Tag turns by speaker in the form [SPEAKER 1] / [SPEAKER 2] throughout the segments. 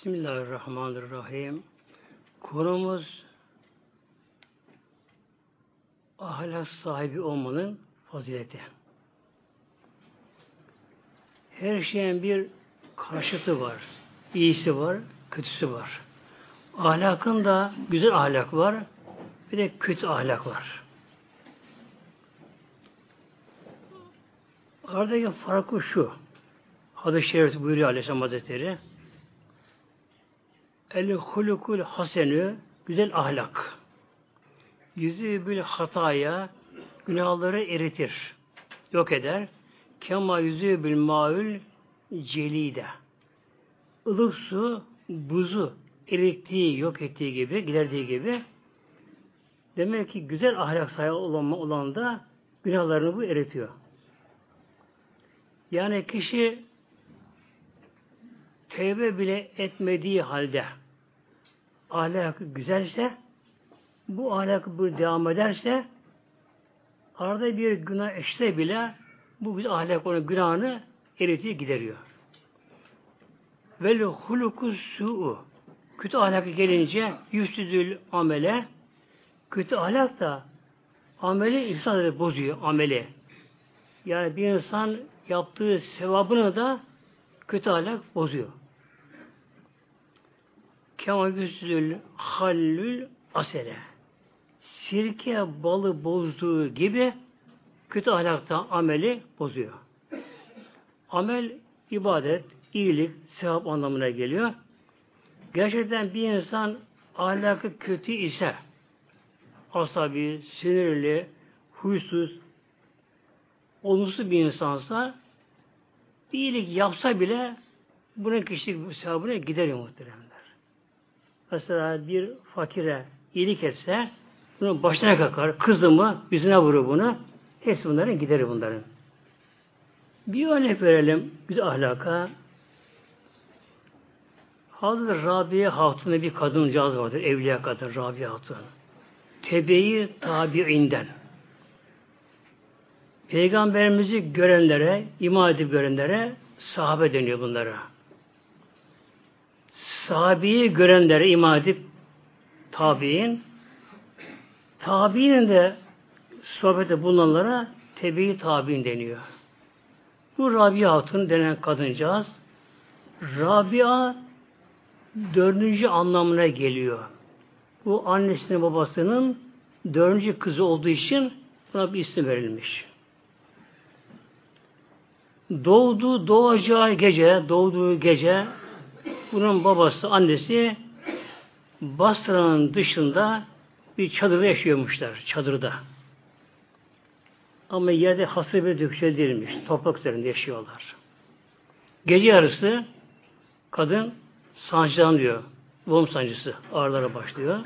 [SPEAKER 1] Bismillahirrahmanirrahim. Konumuz ahlak sahibi olmanın fazileti. Her şeyin bir karşıtı var. İyisi var, kötüsü var. Ahlakın da güzel ahlak var, bir de kötü ahlak var. Aradaki farkı şu. Hadis-i Şerif buyuruyor Aleyhisselam Hazretleri. El hulukul hasenü güzel ahlak. Yüzü bir hataya günahları eritir. Yok eder. Kema yüzü bir maül celide. Ilık su buzu erittiği, yok ettiği gibi, giderdiği gibi demek ki güzel ahlak sahibi olan, olan da günahlarını bu eritiyor. Yani kişi tevbe bile etmediği halde ahlakı güzelse bu ahlak bu devam ederse arada bir günah eşte bile bu güzel ahlak onun günahını eritiyor, gideriyor. Vel huluku su'u kötü ahlakı gelince yüzsüzül amele kötü ahlak da ameli insan bozuyor ameli. Yani bir insan yaptığı sevabını da kötü ahlak bozuyor. Kema yüzsüzül hallül asele. Sirke balı bozduğu gibi kötü ahlakta ameli bozuyor. Amel ibadet, iyilik, sevap anlamına geliyor. Gerçekten bir insan ahlakı kötü ise asabi, sinirli, huysuz, olumsuz bir insansa iyilik yapsa bile bunun kişilik sevabına gider muhteremler. Mesela bir fakire iyilik etse bunun başına kakar, kızdı mı yüzüne vurur bunu. Hepsi bunların gideri bunların. Bir örnek verelim güzel ahlaka. Hazreti Rabia Hatun'da bir kadıncağız vardır. Evliya kadın Rabia Hatun. Tebeyi tabiinden. Peygamberimizi görenlere, iman edip görenlere sahabe deniyor bunlara. Sahabeyi görenlere iman edip tabi'in tabi'nin de sohbette bulunanlara tebeyi tabi'in deniyor. Bu Rabia Hatun denen kadıncağız Rabia dördüncü anlamına geliyor. Bu annesinin babasının dördüncü kızı olduğu için buna bir isim verilmiş. Doğduğu doğacağı gece, doğduğu gece bunun babası, annesi Basra'nın dışında bir çadırda yaşıyormuşlar. Çadırda. Ama yerde hasır bir döküşe. Toprak üzerinde yaşıyorlar. Gece yarısı kadın sancıdan diyor. Doğum sancısı ağrılara başlıyor.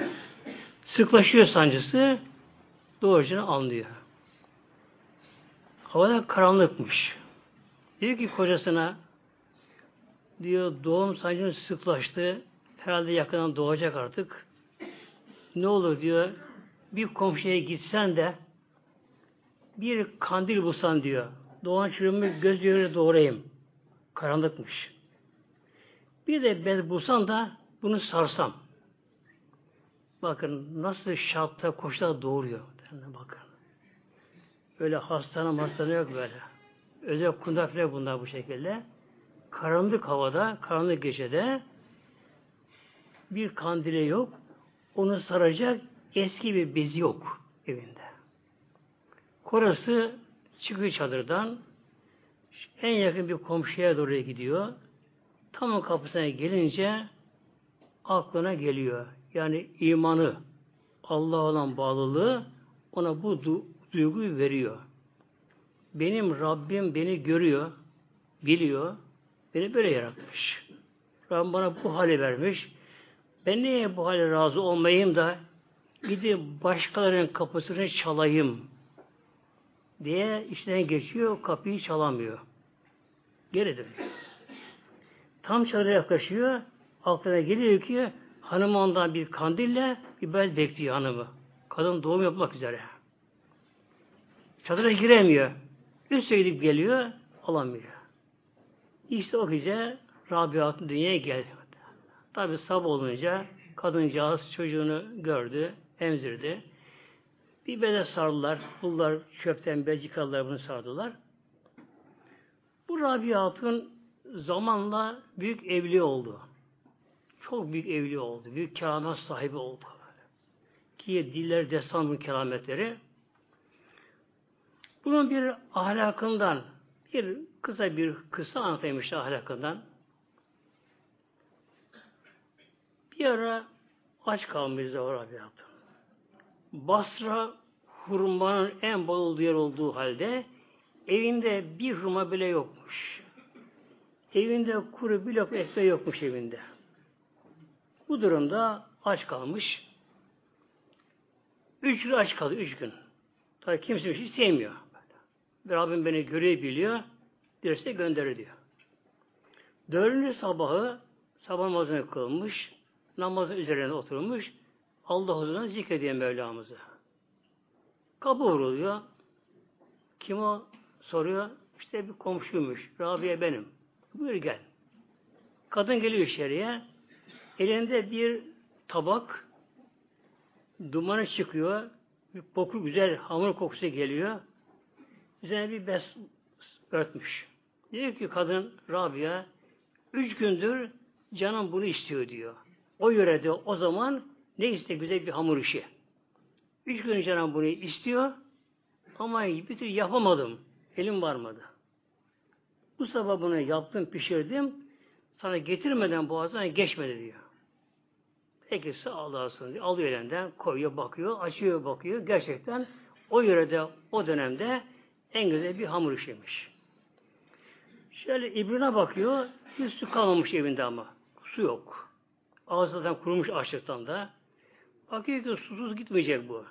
[SPEAKER 1] Sıklaşıyor sancısı doğrucunu anlıyor. Havada karanlıkmış. Diyor ki kocasına diyor doğum sancının sıklaştı. Herhalde yakından doğacak artık. Ne olur diyor bir komşuya gitsen de bir kandil bulsan diyor. Doğan çocuğumu göz göre doğrayayım. Karanlıkmış. Bir de bez bulsan da bunu sarsam. Bakın nasıl şartta koşta doğuruyor. Bakın. Öyle hastane hastane yok böyle. Özel kundaklar bunlar bu şekilde. Karanlık havada, karanlık gecede bir kandile yok. Onu saracak eski bir bezi yok evinde. Korası çıkıyor çadırdan en yakın bir komşuya doğru gidiyor. Tam o kapısına gelince aklına geliyor. Yani imanı, Allah olan bağlılığı ona bu du duyguyu veriyor. Benim Rabbim beni görüyor, biliyor, beni böyle yaratmış. Rabbim bana bu hale vermiş. Ben niye bu hale razı olmayayım da gidip başkalarının kapısını çalayım diye işten geçiyor, kapıyı çalamıyor. Geri dönüyor. Tam çadıra yaklaşıyor, aklına geliyor ki hanım ondan bir kandille bir bel bekliyor hanımı. Kadın doğum yapmak üzere. Çadıra giremiyor. Üste gidip geliyor, alamıyor. İşte o gece Rabia Hatun dünyaya geldi. Tabi sabah olunca kadıncağız çocuğunu gördü, emzirdi. Bir bede sardılar. Bunlar çöpten bez yıkadılar, bunu sardılar. Bu Rabia zamanla büyük evli oldu. Çok büyük evli oldu. Büyük keramet sahibi oldu. Ki diller destan bu kerametleri. Bunun bir ahlakından bir kısa bir kısa anlatayım işte ahlakından. Bir ara aç kalmış Zavra bir hatun. Basra hurmanın en bol olduğu yer olduğu halde evinde bir hurma bile yokmuş. Evinde kuru bir lokma ekmeği yokmuş evinde. Bu durumda aç kalmış. Üç gün aç kaldı, üç gün. Tabii kimse bir şey sevmiyor. Böyle. Rabbim beni görebiliyor, derse gönderir diyor. Dördüncü sabahı sabah namazını kılmış, namazın üzerine oturmuş, Allah huzuruna zikrediyor Mevlamızı. Kapı vuruluyor. Kim o? Soruyor. İşte bir komşuymuş. Rabia benim. Buyur gel. Kadın geliyor içeriye. Elinde bir tabak dumanı çıkıyor. Bir koku güzel hamur kokusu geliyor. Üzerine bir bez örtmüş. Diyor ki kadın Rabia üç gündür canım bunu istiyor diyor. O yörede o zaman ne iste güzel bir hamur işi. Üç gün canım bunu istiyor ama bir türlü yapamadım. Elim varmadı. Bu sabah bunu yaptım, pişirdim. Sana getirmeden boğazına geçmedi diyor. Peki sağ olasın diyor. Alıyor elinden, koyuyor, bakıyor, açıyor, bakıyor. Gerçekten o yörede, o dönemde en güzel bir hamur işiymiş. Şöyle ibrine bakıyor, bir su kalmamış evinde ama. Su yok. Ağzından kurumuş açlıktan da. Bakıyor ki susuz gitmeyecek bu.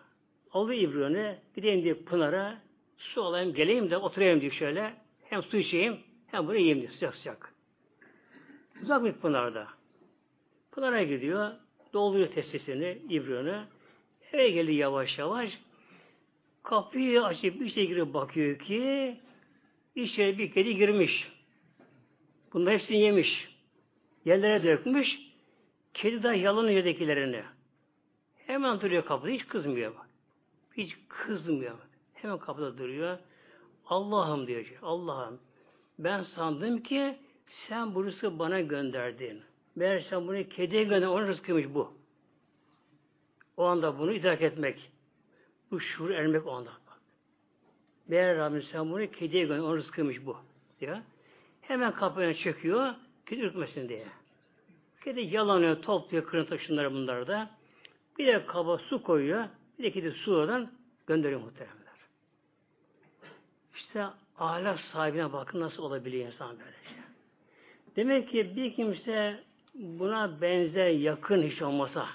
[SPEAKER 1] Alıyor ibrine, gideyim diye Pınar'a, su alayım, geleyim de oturayım diye şöyle. Hem su içeyim, hem bunu yiyeyim diye sıcak sıcak. Uzak bir Pınar'da. Pınar'a gidiyor, dolduruyor testesini, ibrini. Eve geliyor yavaş yavaş. Kapıyı açıp şey girip bakıyor ki içeri bir kedi girmiş. Bunlar hepsini yemiş. Yerlere dökmüş. Kedi de yalanıyor yerdekilerini. Hemen duruyor kapıda. Hiç kızmıyor. Bak. Hiç kızmıyor. Hemen kapıda duruyor. Allah'ım diyor. Allah'ım ben sandım ki sen bu rızkı bana gönderdin. Meğer sen bunu kediye gönder, onun rızkıymış bu. O anda bunu idrak etmek. Bu şuur ermek o anda. Meğer Rabbim sen bunu kediye gönder, onun rızkıymış bu. Diyor. Hemen kapıya çöküyor, kedi ürkmesin diye. Kedi yalanıyor, topluyor kırıntı şunları bunları da. Bir de kaba su koyuyor, bir de kedi su oradan gönderiyor muhteremler. İşte ahlak sahibine bakın nasıl olabiliyor insan böylece. Demek ki bir kimse buna benzer yakın hiç olmasa,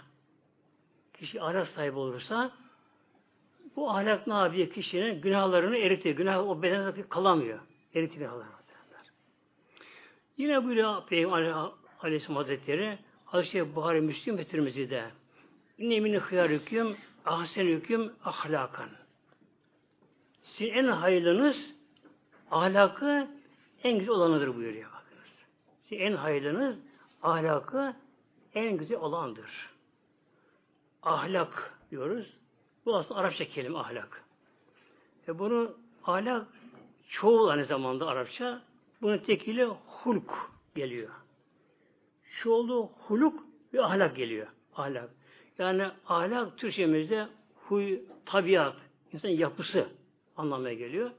[SPEAKER 1] kişi ahlak sahibi olursa, bu ahlak ne yapıyor? Kişinin günahlarını eritiyor. Günah o bedende kalamıyor. Eritiyor günahlarını. Yine böyle Peygamber Aleyhisselam Hazretleri Hazreti Buhari Müslim ve Tirmizi'de İnne min hıyar hüküm ahsen hüküm ahlakan. Sizin en hayırlınız ahlakı en güzel olanıdır buyuruyor. Bakınız. Sizin en hayırlınız ahlakı en güzel olandır. Ahlak diyoruz. Bu aslında Arapça kelime ahlak. E bunu ahlak çoğul aynı zamanda Arapça. Bunun tekili hulk geliyor. Çoğulu huluk ve ahlak geliyor. Ahlak. Yani ahlak Türkçemizde huy, tabiat, insan yapısı anlamaya geliyor.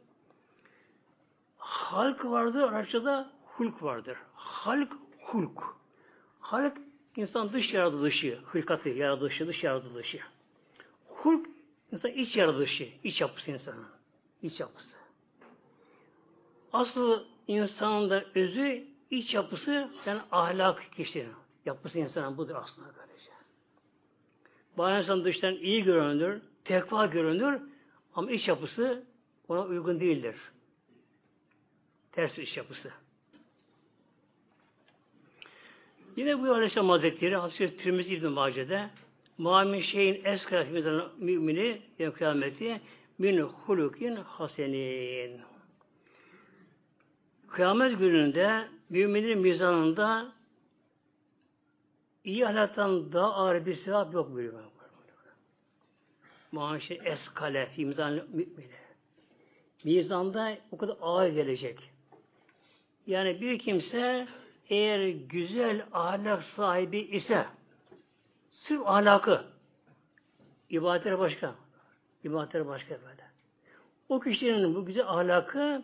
[SPEAKER 1] Halk vardır, Arapçada hulk vardır. Halk, hulk. Halk, insan dış yaratılışı, hırkatı, yaratılışı, dış yaratılışı. Hulk, insan iç yaratılışı, iç yapısı insanın. İç yapısı. Asıl insanın da özü, iç yapısı, yani ahlak kişinin. Yapısı insanın budur aslında böylece. Bazen insan dıştan iyi görünür, tekva görünür ama iç yapısı ona uygun değildir. Ters iç yapısı. Yine bu Aleyhisselam Hazretleri Hazreti Tirmizi İbn-i Mace'de Muhammed şeyin eska mümini kıyameti min hulukin hasenin. Kıyamet gününde müminin mizanında iyi ahlaktan daha ağır bir sevap yok buyuruyor. Maaşı eskale fi mizan mümine. Mizanda o kadar ağır gelecek. Yani bir kimse eğer güzel ahlak sahibi ise sırf ahlakı ibadetler başka. İbadetler başka böyle. O kişinin bu güzel ahlakı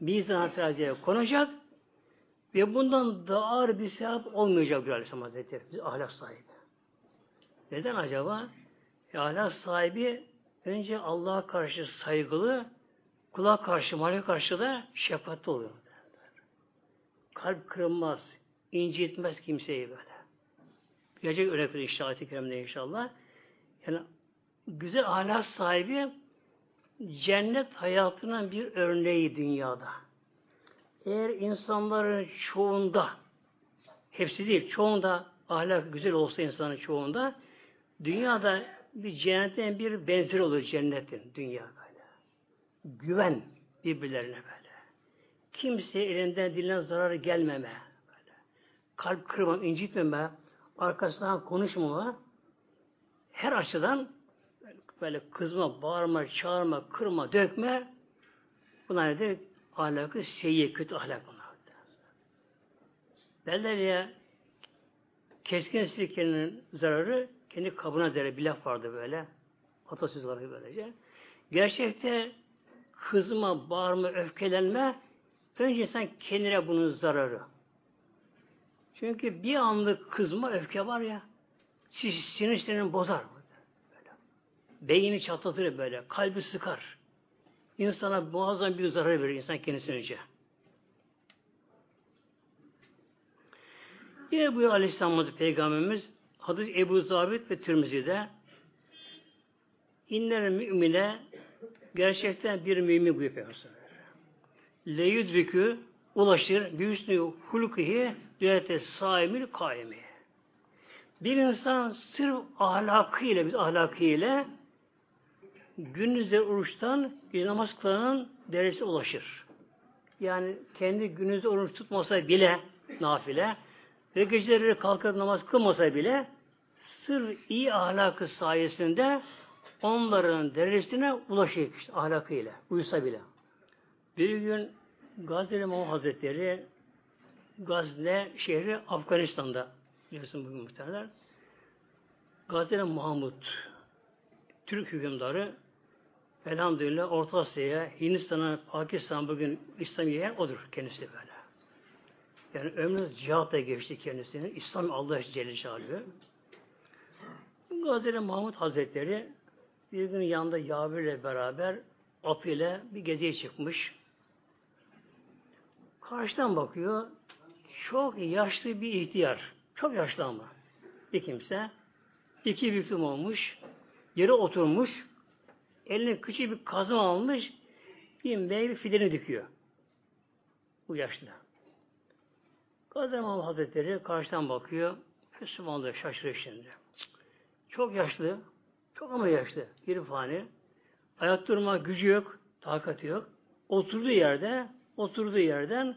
[SPEAKER 1] mizan teraziye konacak ve bundan daha ağır bir sevap olmayacak diyor Aleyhisselam Hazretleri. Biz ahlak sahibi. Neden acaba? E, ahlak sahibi önce Allah'a karşı saygılı, kula karşı, mali karşı da şefkatli oluyor. Kalp kırılmaz, incitmez kimseyi böyle. Gelecek örnek inşallah, ayet inşallah. Yani güzel ahlak sahibi cennet hayatının bir örneği dünyada. Eğer insanların çoğunda, hepsi değil, çoğunda ahlak güzel olsa insanın çoğunda, dünyada bir cennetin bir benzeri olur cennetin dünya böyle. Güven birbirlerine böyle. Kimseye elinden dilinden zarar gelmeme. Böyle. Kalp kırmam, incitmeme, arkasından konuşmama, her açıdan böyle kızma, bağırma, çağırma, kırma, dökme bunlar nedir? Ahlakı seyyi, kötü ahlak bunlar. Derler ya keskin sirkenin zararı kendi kabına der bir laf vardı böyle. Atasöz var böylece. Gerçekte kızma, bağırma, öfkelenme önce sen kendine bunun zararı. Çünkü bir anlık kızma, öfke var ya sinir bozar. Beyni çatlatır böyle. Kalbi sıkar. İnsana muazzam bir zarar verir insan kendisine. Yine buyuruyor Aleyhisselam Peygamberimiz hadis Ebu Zabit ve Tirmizi'de İnner mümine gerçekten bir mümin buyuruyor Peygamber. Leyüdrikü ulaşır bir üstüne hulkihi düğete saimil kaimi. Bir insan sırf ahlakıyla, biz ahlakıyla günüzde oruçtan bir namaz kılanın derecesine ulaşır. Yani kendi günüzde oruç tutmasa bile nafile ve geceleri kalkıp namaz kılmasa bile sırf iyi ahlakı sayesinde onların derecesine ulaşıyor işte ahlakıyla, uysa bile. Bir gün Gazeli Mahmud Hazretleri Gazne şehri Afganistan'da biliyorsun bugün muhtemelen. Gazeli Mahmud Türk hükümdarı elhamdülillah Orta Asya'ya, Hindistan'a, Pakistan bugün İslamiyet'e odur kendisi böyle. Yani ömrü cihatla geçti kendisini. İslam Allah Celle Celaluhu. Gazeli Mahmud Hazretleri bir gün yanında Yavir ile beraber atıyla bir geziye çıkmış. Karşıdan bakıyor. Çok yaşlı bir ihtiyar. Çok yaşlı ama. Bir kimse. iki büklüm olmuş. Yere oturmuş. Eline küçük bir kazma almış. Bir meyve fideni dikiyor. Bu yaşlı. Gazi İmam Hazretleri karşıdan bakıyor. Müslümanlar şaşırıyor şimdi. Çok yaşlı. Çok ama yaşlı. Bir fani. Ayak durma gücü yok. Takati yok. Oturduğu yerde oturduğu yerden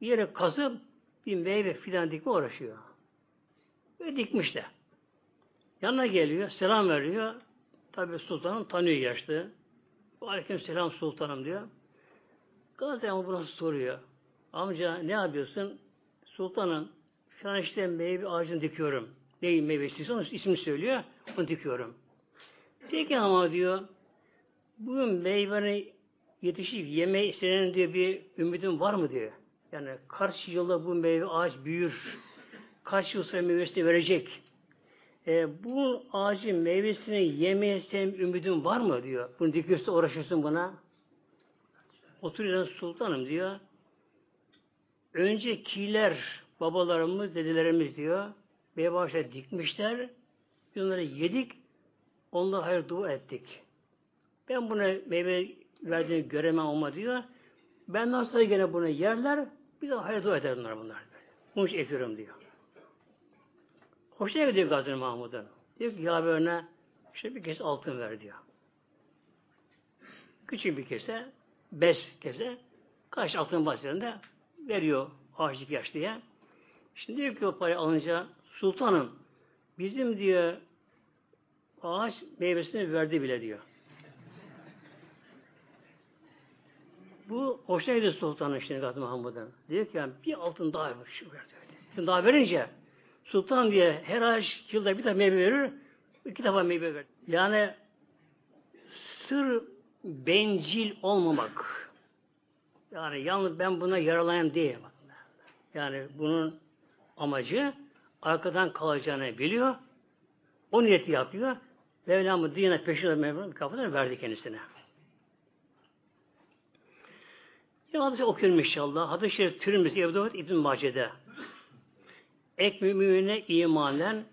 [SPEAKER 1] bir yere kazıp bir meyve filan dikme uğraşıyor. Ve dikmiş de. Yanına geliyor, selam veriyor. Tabi sultanım tanıyor yaşlı. Aleyküm selam sultanım diyor. Gazi ama bunu soruyor. Amca ne yapıyorsun? Sultanım şu işte meyve ağacını dikiyorum. Neyin meyvesi? Onun ismini söylüyor. Onu dikiyorum. Peki ama diyor bu meyvenin yetişip yeme istenen diye bir ümidim var mı diyor. Yani kaç yılda bu meyve ağaç büyür. Kaç yıl sonra meyvesini verecek. E, bu ağacın meyvesini yemeye senin ümidin var mı diyor. Bunu dikiyorsa uğraşırsın buna. Oturuyor sultanım diyor. Öncekiler babalarımız, dedelerimiz diyor. Ağaçları dikmişler. Biz onları yedik. Onlara hayır dua ettik. Ben buna meyve verdiğini göremem ama diyor. Ben nasıl gene bunu yerler, bir de hayır dua eder bunlar bunlar. Bunu ekiyorum diyor. Hoşuna gidiyor Gazi Mahmud'un. Diyor ki ya böyle işte bir kese altın ver diyor. Küçük bir kese, beş kese, kaç altın bahçelerinde veriyor ağaçlık yaşlıya. Şimdi diyor ki o parayı alınca sultanım bizim diyor ağaç meyvesini verdi bile diyor. Bu hoşuna gidiyor sultanın işte Gazi Muhammed'in. Diyor ki yani bir altın daha ver. Şu. Altın daha verince sultan diye her ağaç yılda bir tane meyve verir. iki defa meyve verir. Yani sır bencil olmamak. Yani yalnız ben buna yaralayayım diye. Yani bunun amacı arkadan kalacağını biliyor. O niyeti yapıyor. Mevlamı dine peşine Mevlam kapıdan verdi kendisine. Ya hadisi okuyorum inşallah. Hadis-i Şerif Tirmizi Ebu İbn Mace'de. Ek mümine imanen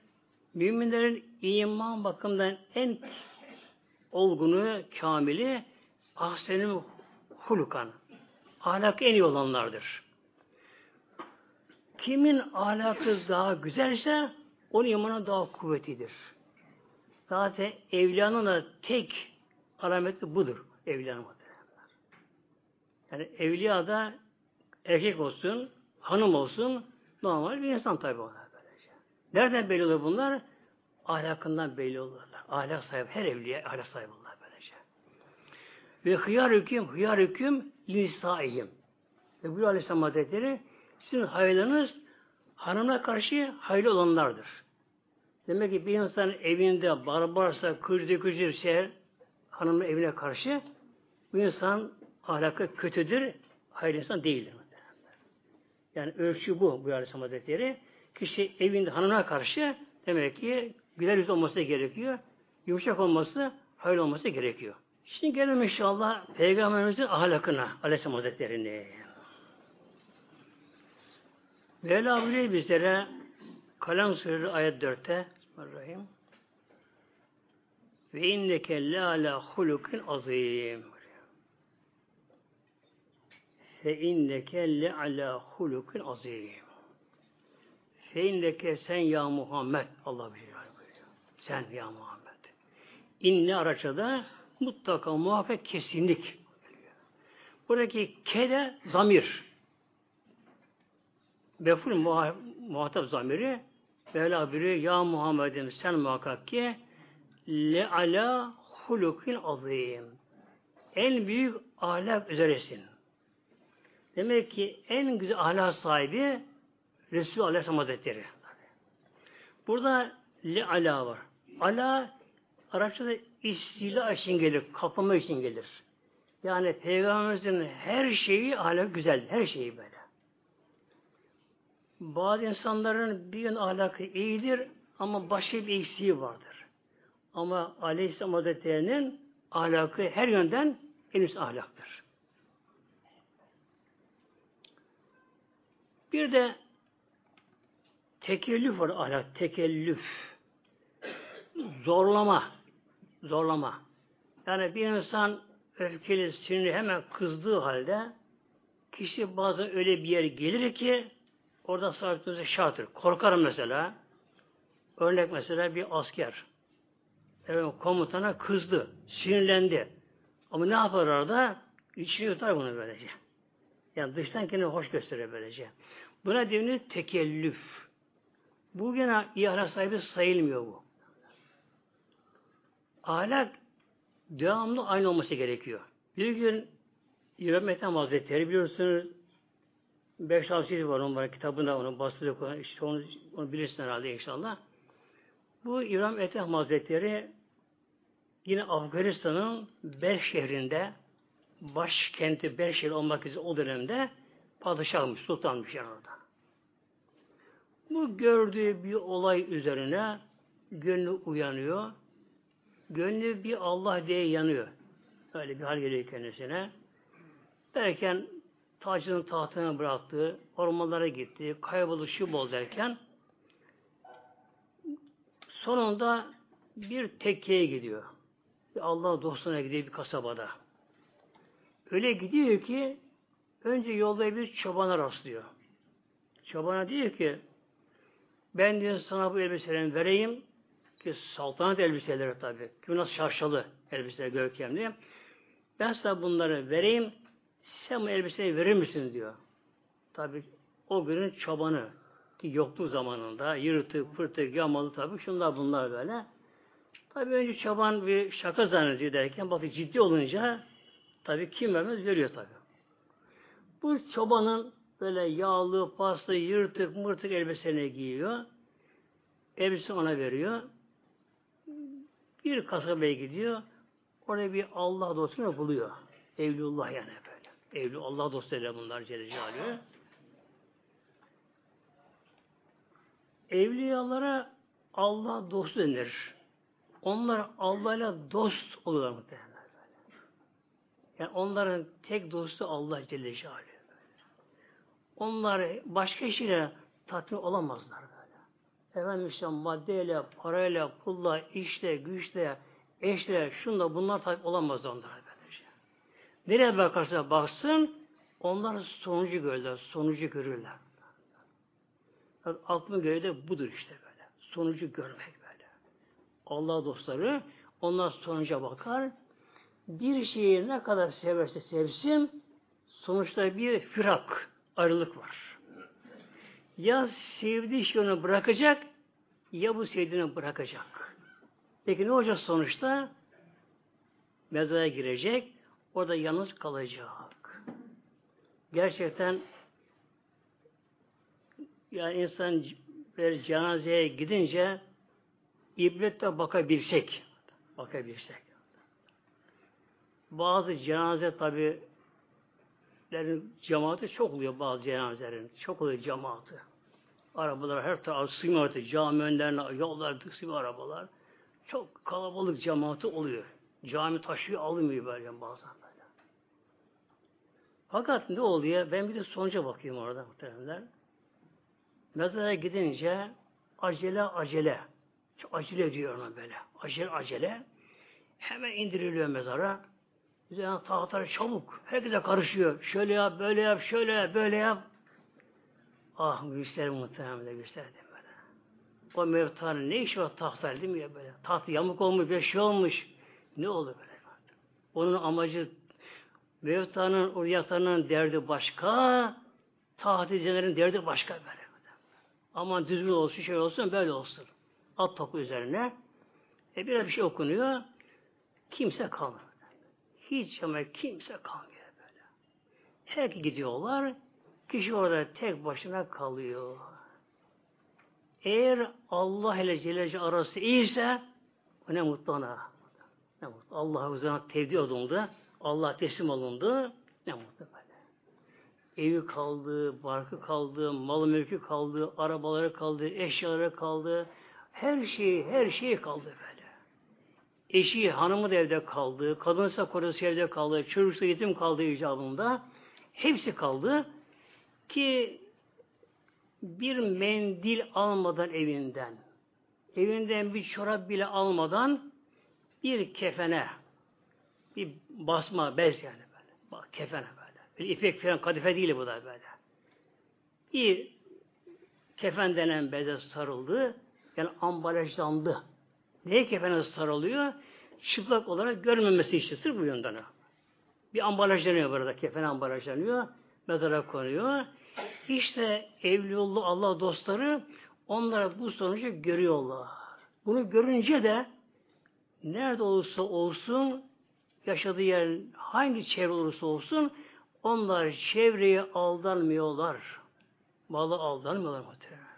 [SPEAKER 1] müminlerin iman bakımından en olgunu, kamili ahsenim hulukan. Ahlak en iyi olanlardır. Kimin ahlakı daha güzelse onun imanı daha kuvvetlidir. Zaten evliyanın da tek alameti budur. Evliyanın Yani evliya da erkek olsun, hanım olsun, normal bir insan tabi onlar böylece. Nereden belli olur bunlar? Ahlakından belli olurlar. Ahlak sahibi, her evliya ahlak sahibi olurlar böylece. Ve hıyar hüküm, hıyar hüküm lisaihim. Ve bu Aleyhisselam Hazretleri sizin hayırlarınız hanımına karşı hayırlı olanlardır. Demek ki bir insan evinde barbarsa, kırcı şey hanımın evine karşı bu insan ahlakı kötüdür, hayırlı insan değildir. Yani ölçü bu bu Aleyhisselam Hazretleri. Kişi evinde hanımına karşı demek ki güler yüz olması gerekiyor. Yumuşak olması, hayırlı olması gerekiyor. Şimdi gelelim inşallah Peygamberimizin ahlakına Aleyhisselam Hazretleri'ne. Mevla buyuruyor bizlere Kalem Suresi ayet 4'te Bismillahirrahmanirrahim. Ve inneke la ala hulukin azim. Fe inneke le ala hulukin azim. Fe inneke sen ya Muhammed Allah biliyor. Sen ya Muhammed. İnne araçada mutlaka muhakkak kesinlik. Buradaki kede zamir. Meful muhatap zamiri Mevla buyuruyor Ya Muhammed'im sen muhakkak ki le ala hulukin azim. En büyük ahlak üzeresin. Demek ki en güzel ahlak sahibi Resul Aleyhisselam Hazretleri. Burada le ala var. Ala Arapçada istila için gelir, kapama için gelir. Yani Peygamberimizin her şeyi ahlak güzel, her şeyi böyle. Bazı insanların bir yön ahlakı iyidir ama başka bir eksiği vardır. Ama Aleyhisselam Hazretleri'nin ahlakı her yönden en üst ahlaktır. Bir de tekellüf var ahlak, tekellüf. Zorlama, zorlama. Yani bir insan öfkeli, sinirli hemen kızdığı halde kişi bazen öyle bir yer gelir ki orada sabitmesi şarttır. Korkarım mesela. Örnek mesela bir asker. Evet, komutana kızdı, sinirlendi. Ama ne yapar orada? İçini yutar bunu böylece. Yani dıştan kendini hoş gösterir böylece. Buna denir tekellüf. Bu gene ihale sahibi sayılmıyor bu. Ahlak devamlı aynı olması gerekiyor. Bir gün İbrahim Ethem Hazretleri biliyorsunuz beş altı var onun var kitabında onun basılı işte onu, onu bilirsin herhalde inşallah. Bu İbrahim Ethem Hazretleri yine Afganistan'ın Ber şehrinde başkenti Ber şehri olmak üzere o dönemde padişahmış, sultanmış yani orada. Bu gördüğü bir olay üzerine gönlü uyanıyor. Gönlü bir Allah diye yanıyor. Öyle bir hal geliyor kendisine. Derken tacının tahtına bıraktı, ormanlara gitti, kayboldu, şu bol derken sonunda bir tekkeye gidiyor. Allah dostuna gidiyor bir kasabada. Öyle gidiyor ki önce yolda bir çobana rastlıyor. Çobana diyor ki ben diyor sana bu elbiselerini vereyim ki saltanat elbiseleri tabi. Ki nasıl şarşalı elbiseler görkemli. Ben sana bunları vereyim. Sen bu elbiseyi verir misin diyor. Tabi o günün çobanı. ki yokluğu zamanında yırtık, pırtık, yamalı tabii şunlar bunlar böyle. Tabii önce çoban bir şaka zannediyor derken bakıyor ciddi olunca tabii kim vermez veriyor tabii. Bu çobanın böyle yağlı, paslı, yırtık, mırtık elbiseni giyiyor. Elbise ona veriyor. Bir kasabaya gidiyor. Orada bir Allah dostunu buluyor. Evliullah yani böyle. Evli Allah dostları bunlar Celle Celaluhu. Evliyalara Allah dostu denir. Onlar Allah'la dost oluyorlar muhtemelen. Yani onların tek dostu Allah Celle Celaluhu. Onlar başka şeyle tatmin olamazlar böyle. Efendim işte maddeyle, parayla, pulla, işle, güçle, eşle, şunla bunlar tatmin olamaz onlar böylece. Nereye bakarsa baksın, onlar sonucu görürler, sonucu görürler. Yani aklın göre de budur işte böyle. Sonucu görmek böyle. Allah dostları onlar sonuca bakar. Bir şeyi ne kadar severse sevsin sonuçta bir firak, ayrılık var. Ya sevdiği şeyi onu bırakacak ya bu sevdiğini bırakacak. Peki ne olacak sonuçta? Mezara girecek, orada yalnız kalacak. Gerçekten yani insan bir cenazeye gidince ibrette bakabilsek, bakabilsek. Bazı cenaze tabi cemaati çok oluyor bazı cenazelerin. Çok oluyor cemaati. Arabalar her tarafı sığmıyor. Cami önlerine yollar sığmıyor arabalar. Çok kalabalık cemaati oluyor. Cami taşıyor alınmıyor böyle bazen böyle. Fakat ne oluyor? Ben bir de sonuca bakıyorum orada muhtemelenler. Mezara gidince acele acele. Çok acele ediyor ona böyle. Acele acele. Hemen indiriliyor mezara. Üzerine tahtları çabuk. Herkese karışıyor. Şöyle yap, böyle yap, şöyle yap, böyle yap. Ah göster muhtemelen de gösterdim böyle. O mevtanın ne işi var tahtlar değil mi ya böyle? Taht yamuk olmuş, bir şey olmuş. Ne olur böyle? Onun amacı mevtanın, o yatanın derdi başka, taht edicilerin derdi başka böyle. Aman düzgün olsun, şey olsun, böyle olsun. At topu üzerine. E biraz bir şey okunuyor. Kimse kalmıyor. Hiç ama kimse kalmıyor böyle. Her gidiyorlar. Kişi orada tek başına kalıyor. Eğer Allah ile Celle arası iyiyse ne mutlu ona. Ne mutlu. Allah'a üzerine tevdi olundu. Allah teslim olundu. Ne mutlu böyle. Evi kaldı, barkı kaldı, malı mülkü kaldı, arabaları kaldı, eşyaları kaldı. Her şey, her şey kaldı böyle. Eşi, hanımı da evde kaldı, kadınsa kocası evde kaldı, çocuksa yetim kaldı icabında. Hepsi kaldı ki bir mendil almadan evinden, evinden bir çorap bile almadan bir kefene, bir basma, bez yani böyle. Kefene böyle. Bir ipek falan kadife değil bu da böyle. Bir kefen denen beze sarıldı, yani ambalajlandı. Neye kefene sarılıyor? Çıplak olarak görmemesi için sırf bu yönden. Bir ambalajlanıyor burada, kefen ambalajlanıyor, mezara konuyor. İşte evliyullah Allah dostları onlara bu sonucu görüyorlar. Bunu görünce de nerede olursa olsun yaşadığı yer hangi çevre olursa olsun onlar çevreye aldanmıyorlar. Malı aldanmıyorlar muhtemelen.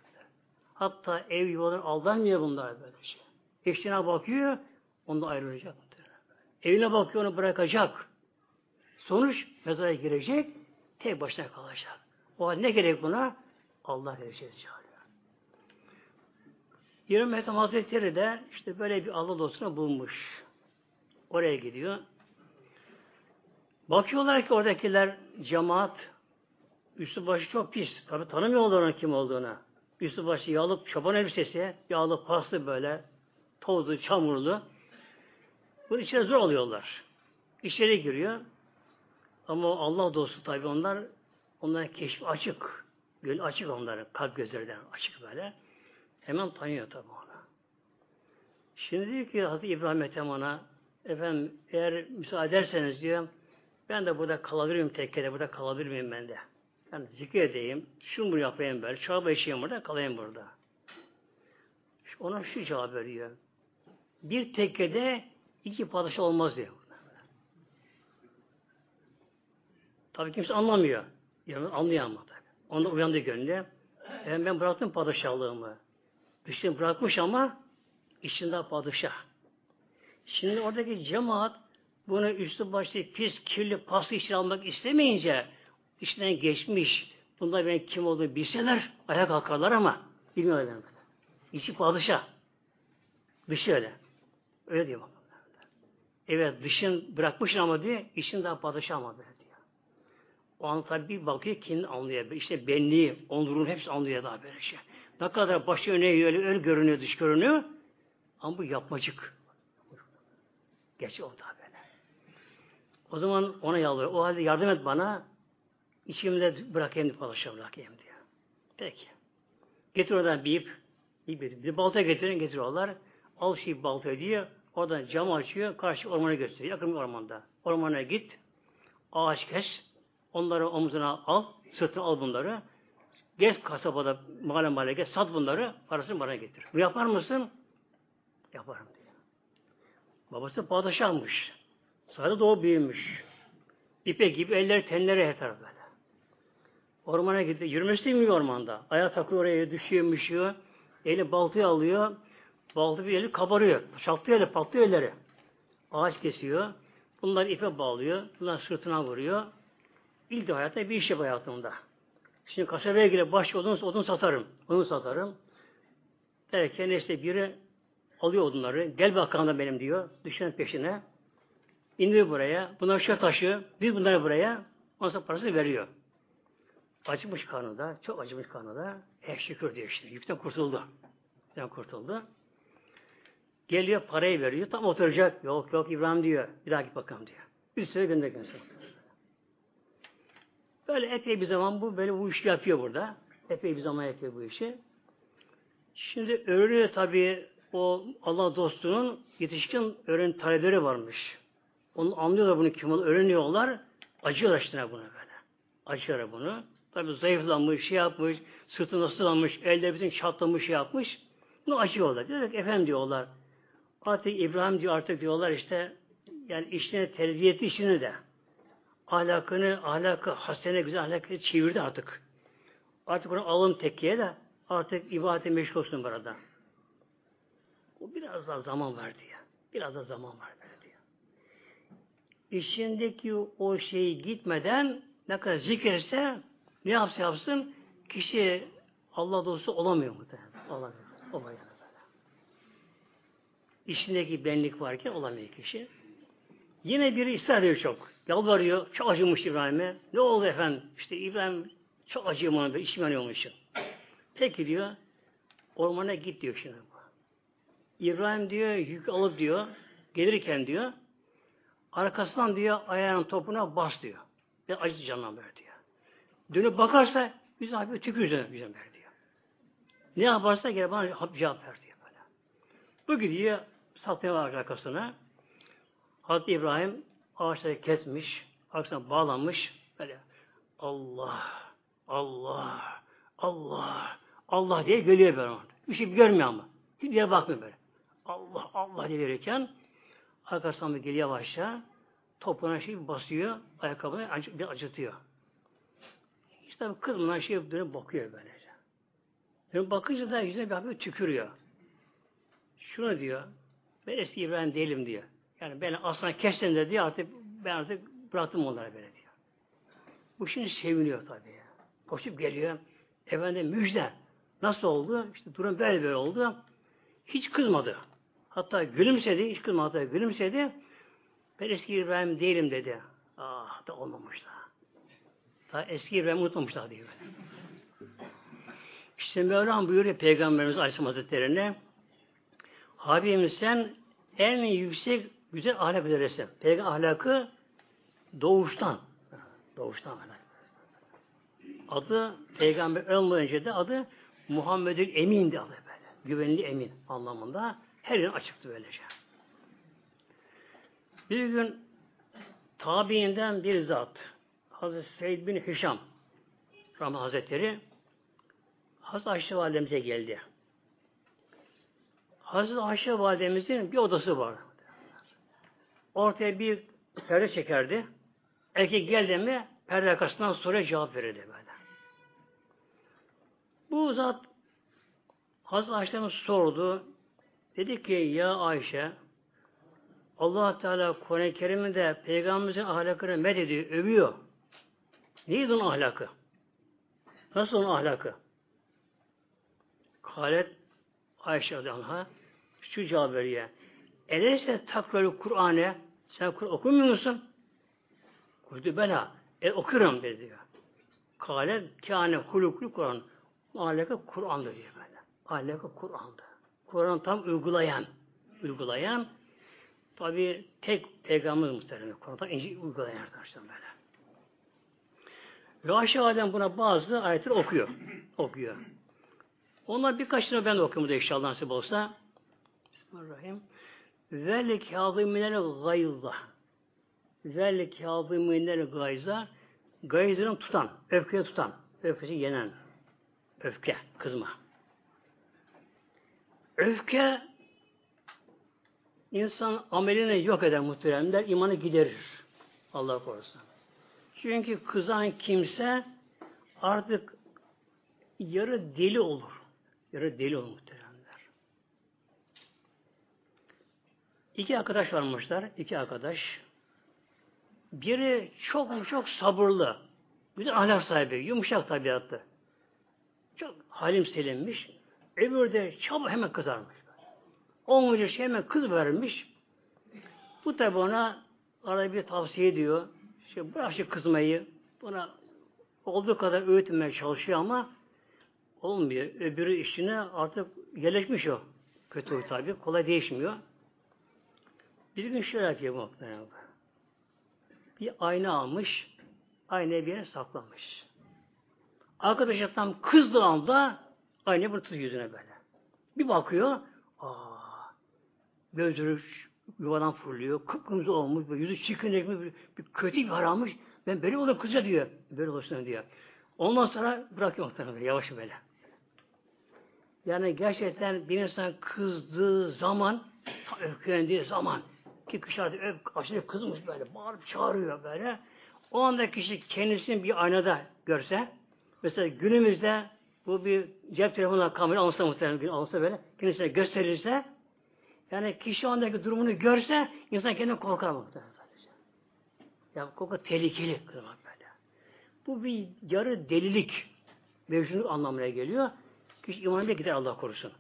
[SPEAKER 1] Hatta ev yuvalar aldanmıyor bunlar böylece. Eşine bakıyor, onda ayrılacak. Evine bakıyor, onu bırakacak. Sonuç mezara girecek, tek başına kalacak. O ne gerek buna? Allah gelecek çağırıyor. Yarın Mehmet Hazretleri de işte böyle bir Allah dostunu bulmuş. Oraya gidiyor. Bakıyorlar ki oradakiler cemaat üstü başı çok pis. Tabi tanımıyorlar onun kim olduğunu. Üstü başı yağlı çoban elbisesi, yağlı paslı böyle, tozlu, çamurlu. Bunun içine zor alıyorlar. İçeri giriyor. Ama Allah dostu tabi onlar Onların keşfi açık. Göl açık onların. Kalp gözlerden açık böyle. Hemen tanıyor tabi ona. Şimdi diyor ki Hazreti İbrahim Ethem ona efendim eğer müsaade ederseniz diyor ben de burada kalabilir miyim tekkede burada kalabilir miyim ben de? Yani zikir edeyim, şunu bunu yapayım böyle, çorba içeyim burada, kalayım burada. Ona şu cevap veriyor. Bir tekkede iki padişah olmaz diyor. Tabii kimse anlamıyor. Yani tabii. Onda uyandı gönlü. Yani ben bıraktım padişahlığımı. Dışını bırakmış ama içinde padişah. Şimdi oradaki cemaat bunu üstü başı pis, kirli, paslı işler almak istemeyince içinden geçmiş. Bunda ben kim olduğunu bilseler ayağa kalkarlar ama bilmiyorlar benim. İçi padişah. Dışı öyle. Öyle diyor. Evet dışın bırakmışsın ama diye için daha padişah ama böyle diyor. O an tabi bir bakıyor kendini anlıyor. İşte benliği, onurun hepsi anlıyor daha böyle şey. Ne kadar başı öne öyle, öyle görünüyor, dış görünüyor. Ama bu yapmacık. Geç o daha böyle. O zaman ona yalvarıyor. O halde yardım et bana. İçimde bırakayım padişah bırakayım diyor. Peki. Getir oradan bir ip. ip bir, bir balta getirin getiriyorlar. Al şey balta diye oradan cam açıyor. Karşı ormana götürüyor. Yakın bir ormanda. Ormana git. Ağaç kes. Onları omzuna al. Sırtına al bunları. Gez kasabada mahalle mahalle gez. Sat bunları. Parasını bana getir. Bu yapar mısın? Yaparım diyor. Babası padişahmış. Sadece doğu büyümüş. İpek gibi elleri tenleri her taraf böyle. Ormana gitti. Yürümesi bilmiyor ormanda. Ayağı takıyor oraya düşüyor müşüyor. Eli baltayı alıyor. Baltı bir eli kabarıyor. Çatlıyor eli, patlıyor elleri. Ağaç kesiyor. Bunlar ipe bağlıyor. Bunlar sırtına vuruyor. İlk de hayatta bir iş yap hayatımda. Şimdi kasabaya girip baş odun, odun satarım. Odun satarım. Derken işte biri alıyor odunları. Gel bakalım benim diyor. Düşen peşine. İndir buraya. Bunlar şu taşı. Bir bunları buraya. Ondan sonra parasını veriyor. Acımış karnında. Çok acımış karnında. Eh şükür diyor işte. Yükten kurtuldu. Yükten kurtuldu. Geliyor parayı veriyor. Tam oturacak. Yok yok İbrahim diyor. Bir daha git bakalım diyor. Süre gönder gönder. Böyle epey bir zaman bu böyle bu işi yapıyor burada. Epey bir zaman yapıyor bu işi. Şimdi öğreniyor tabii o Allah dostunun yetişkin öğren talebeleri varmış. Onu anlıyorlar bunu kim olduğunu öğreniyorlar. Acıyorlar işte buna böyle. Acıyorlar bunu. Tabii zayıflanmış, şey yapmış, sırtı nasıllanmış, elde bütün çatlamış, şey yapmış. Bunu acıyorlar. Diyorlar ki efendim diyorlar. Artık İbrahim diyor artık diyorlar işte yani işine terbiye etti işini de ahlakını, ahlakı, hasene güzel ahlakı çevirdi artık. Artık onu alın tekkiye de artık ibadete meşgul olsun burada. O biraz daha zaman verdi ya. Biraz da zaman böyle diyor. İçindeki o şey gitmeden ne kadar zikirse ne yapsa yapsın kişi Allah dostu olamıyor mu? Olamıyor. Olamıyor. İçindeki benlik varken olamıyor kişi. Yine biri ısrar ediyor çok. Yalvarıyor. Çok acımış İbrahim'e. Ne oldu efendim? İşte İbrahim çok acıyor bana. İçim yanıyormuşum. Peki diyor. Ormana git diyor şimdi. İbrahim diyor yük alıp diyor. Gelirken diyor. Arkasından diyor ayağının topuna bas diyor. Ve acı canına ver diyor. Dönüp bakarsa yüzüne hafif tükür yüzüne ver diyor. Ne yaparsa gel bana cevap ver diyor böyle. Bu gidiyor satmaya var arkasına. Hazreti İbrahim ağaçları kesmiş, arkasına bağlanmış. Böyle Allah, Allah, Allah, Allah diye geliyor böyle. Bir şey görmüyor ama. Hiçbir yere bakmıyor böyle. Allah, Allah diye verirken arkasından bir geliyor yavaşça topuğuna şey basıyor, ayakkabını acı, bir acıtıyor. İşte kız buna şey dönüp bakıyor böylece. Dönüp bakınca da yüzüne bir hafif tükürüyor. Şunu diyor, ben eski İbrahim değilim diyor. Yani ben aslında kestim de artık ben artık bıraktım onları böyle diyor. Bu şimdi seviniyor tabii. Koşup geliyor. Efendim müjde. Nasıl oldu? İşte durum böyle böyle oldu. Hiç kızmadı. Hatta gülümsedi. Hiç kızmadı. Hatta gülümsedi. Ben eski İbrahim değilim dedi. Ah da olmamış da. Daha eski İbrahim unutmamışlar diyor. İşte Mevlam buyuruyor Peygamberimiz Aleyhisselam Hazretleri'ne Habibim sen en yüksek güzel ahlak üzeresin. Peygamber ahlakı doğuştan. Doğuştan ahlak. Adı peygamber ölmeden önce de adı Muhammed'in Emin'di adı böyle. Güvenli emin anlamında. Her yer açıktı böylece. Bir gün tabiinden bir zat Hazreti Seyyid bin Hişam Rahman Hazretleri Hazreti Ayşe Validemize geldi. Hazreti Ayşe Validemizin bir odası var. Ortaya bir perde çekerdi. Erkek geldi mi perde arkasından soruya cevap verirdi böyle. Bu zat Hazreti Ayşe'nin sordu. Dedi ki ya Ayşe allah Teala Kur'an-ı Kerim'de Peygamberimizin ahlakını med ediyor, övüyor. Neydi onun ahlakı? Nasıl onun ahlakı? Halet Ayşe Anha şu cevap veriyor. Eleyse takrarı Kur'an'ı sen Kur'an okumuyor musun? Kurdu bela. E okurum dedi diyor. Kale kâne huluklu Kur'an. Ahlaka Kur'an'dır diyor böyle. Ahlaka Kur'an'dır. Kur'an tam uygulayan. Uygulayan tabi tek peygamber muhtemelen. Kur'an'da İncil uygulayan arkadaşlar böyle. Ve Ayşe Adem buna bazı ayetleri okuyor. okuyor. Onlar birkaçını ben de okuyorum da inşallah nasip olsa. Bismillahirrahmanirrahim. Vel kâzimînel gayza. Vel kâzimînel gayza. Gayzını tutan, öfkeyi tutan, öfkesi yenen. Öfke, kızma. Öfke insan amelini yok eder muhteremler, imanı giderir. Allah korusun. Çünkü kızan kimse artık yarı deli olur. Yarı deli olur muhteremler. İki arkadaş varmışlar. iki arkadaş. Biri çok çok sabırlı. Güzel ahlak sahibi. Yumuşak tabiatlı. Çok halim selinmiş. Öbürü de çabuk hemen kızarmış. Onca şey hemen kız vermiş. Bu tabi ona arada bir tavsiye ediyor. İşte bırak şu kızmayı. Buna olduğu kadar öğütmeye çalışıyor ama olmuyor. Öbürü işine artık yerleşmiş o. Kötü tabi. Kolay değişmiyor. Bir gün şöyle yapıyor bu Bir ayna almış. Aynayı bir yere saklamış. Arkadaş tam kızdığı anda aynayı tutuyor yüzüne böyle. Bir bakıyor. Aa, gözleri yuvadan fırlıyor. Kıpkırmızı olmuş. Yüzü çirkinleşmiş. Bir, bir kötü bir haramış. Ben böyle olur kızca diyor. Böyle olursun diyor. Ondan sonra bırakıyor muhtemelen yavaş böyle. Yani gerçekten bir insan kızdığı zaman, öfkelendiği zaman ki kışardı öp, aşırı kızmış böyle, bağırıp çağırıyor böyle. O anda kişi kendisini bir aynada görse, mesela günümüzde bu bir cep telefonuna kamera alınsa muhtemelen alınsa böyle, kendisine gösterirse, yani kişi andaki durumunu görse, insan kendini korkar muhtemelen. Ya korku tehlikeli kırmak böyle. Bu bir yarı delilik, mevcudluk anlamına geliyor. Kişi imanına gider Allah korusun.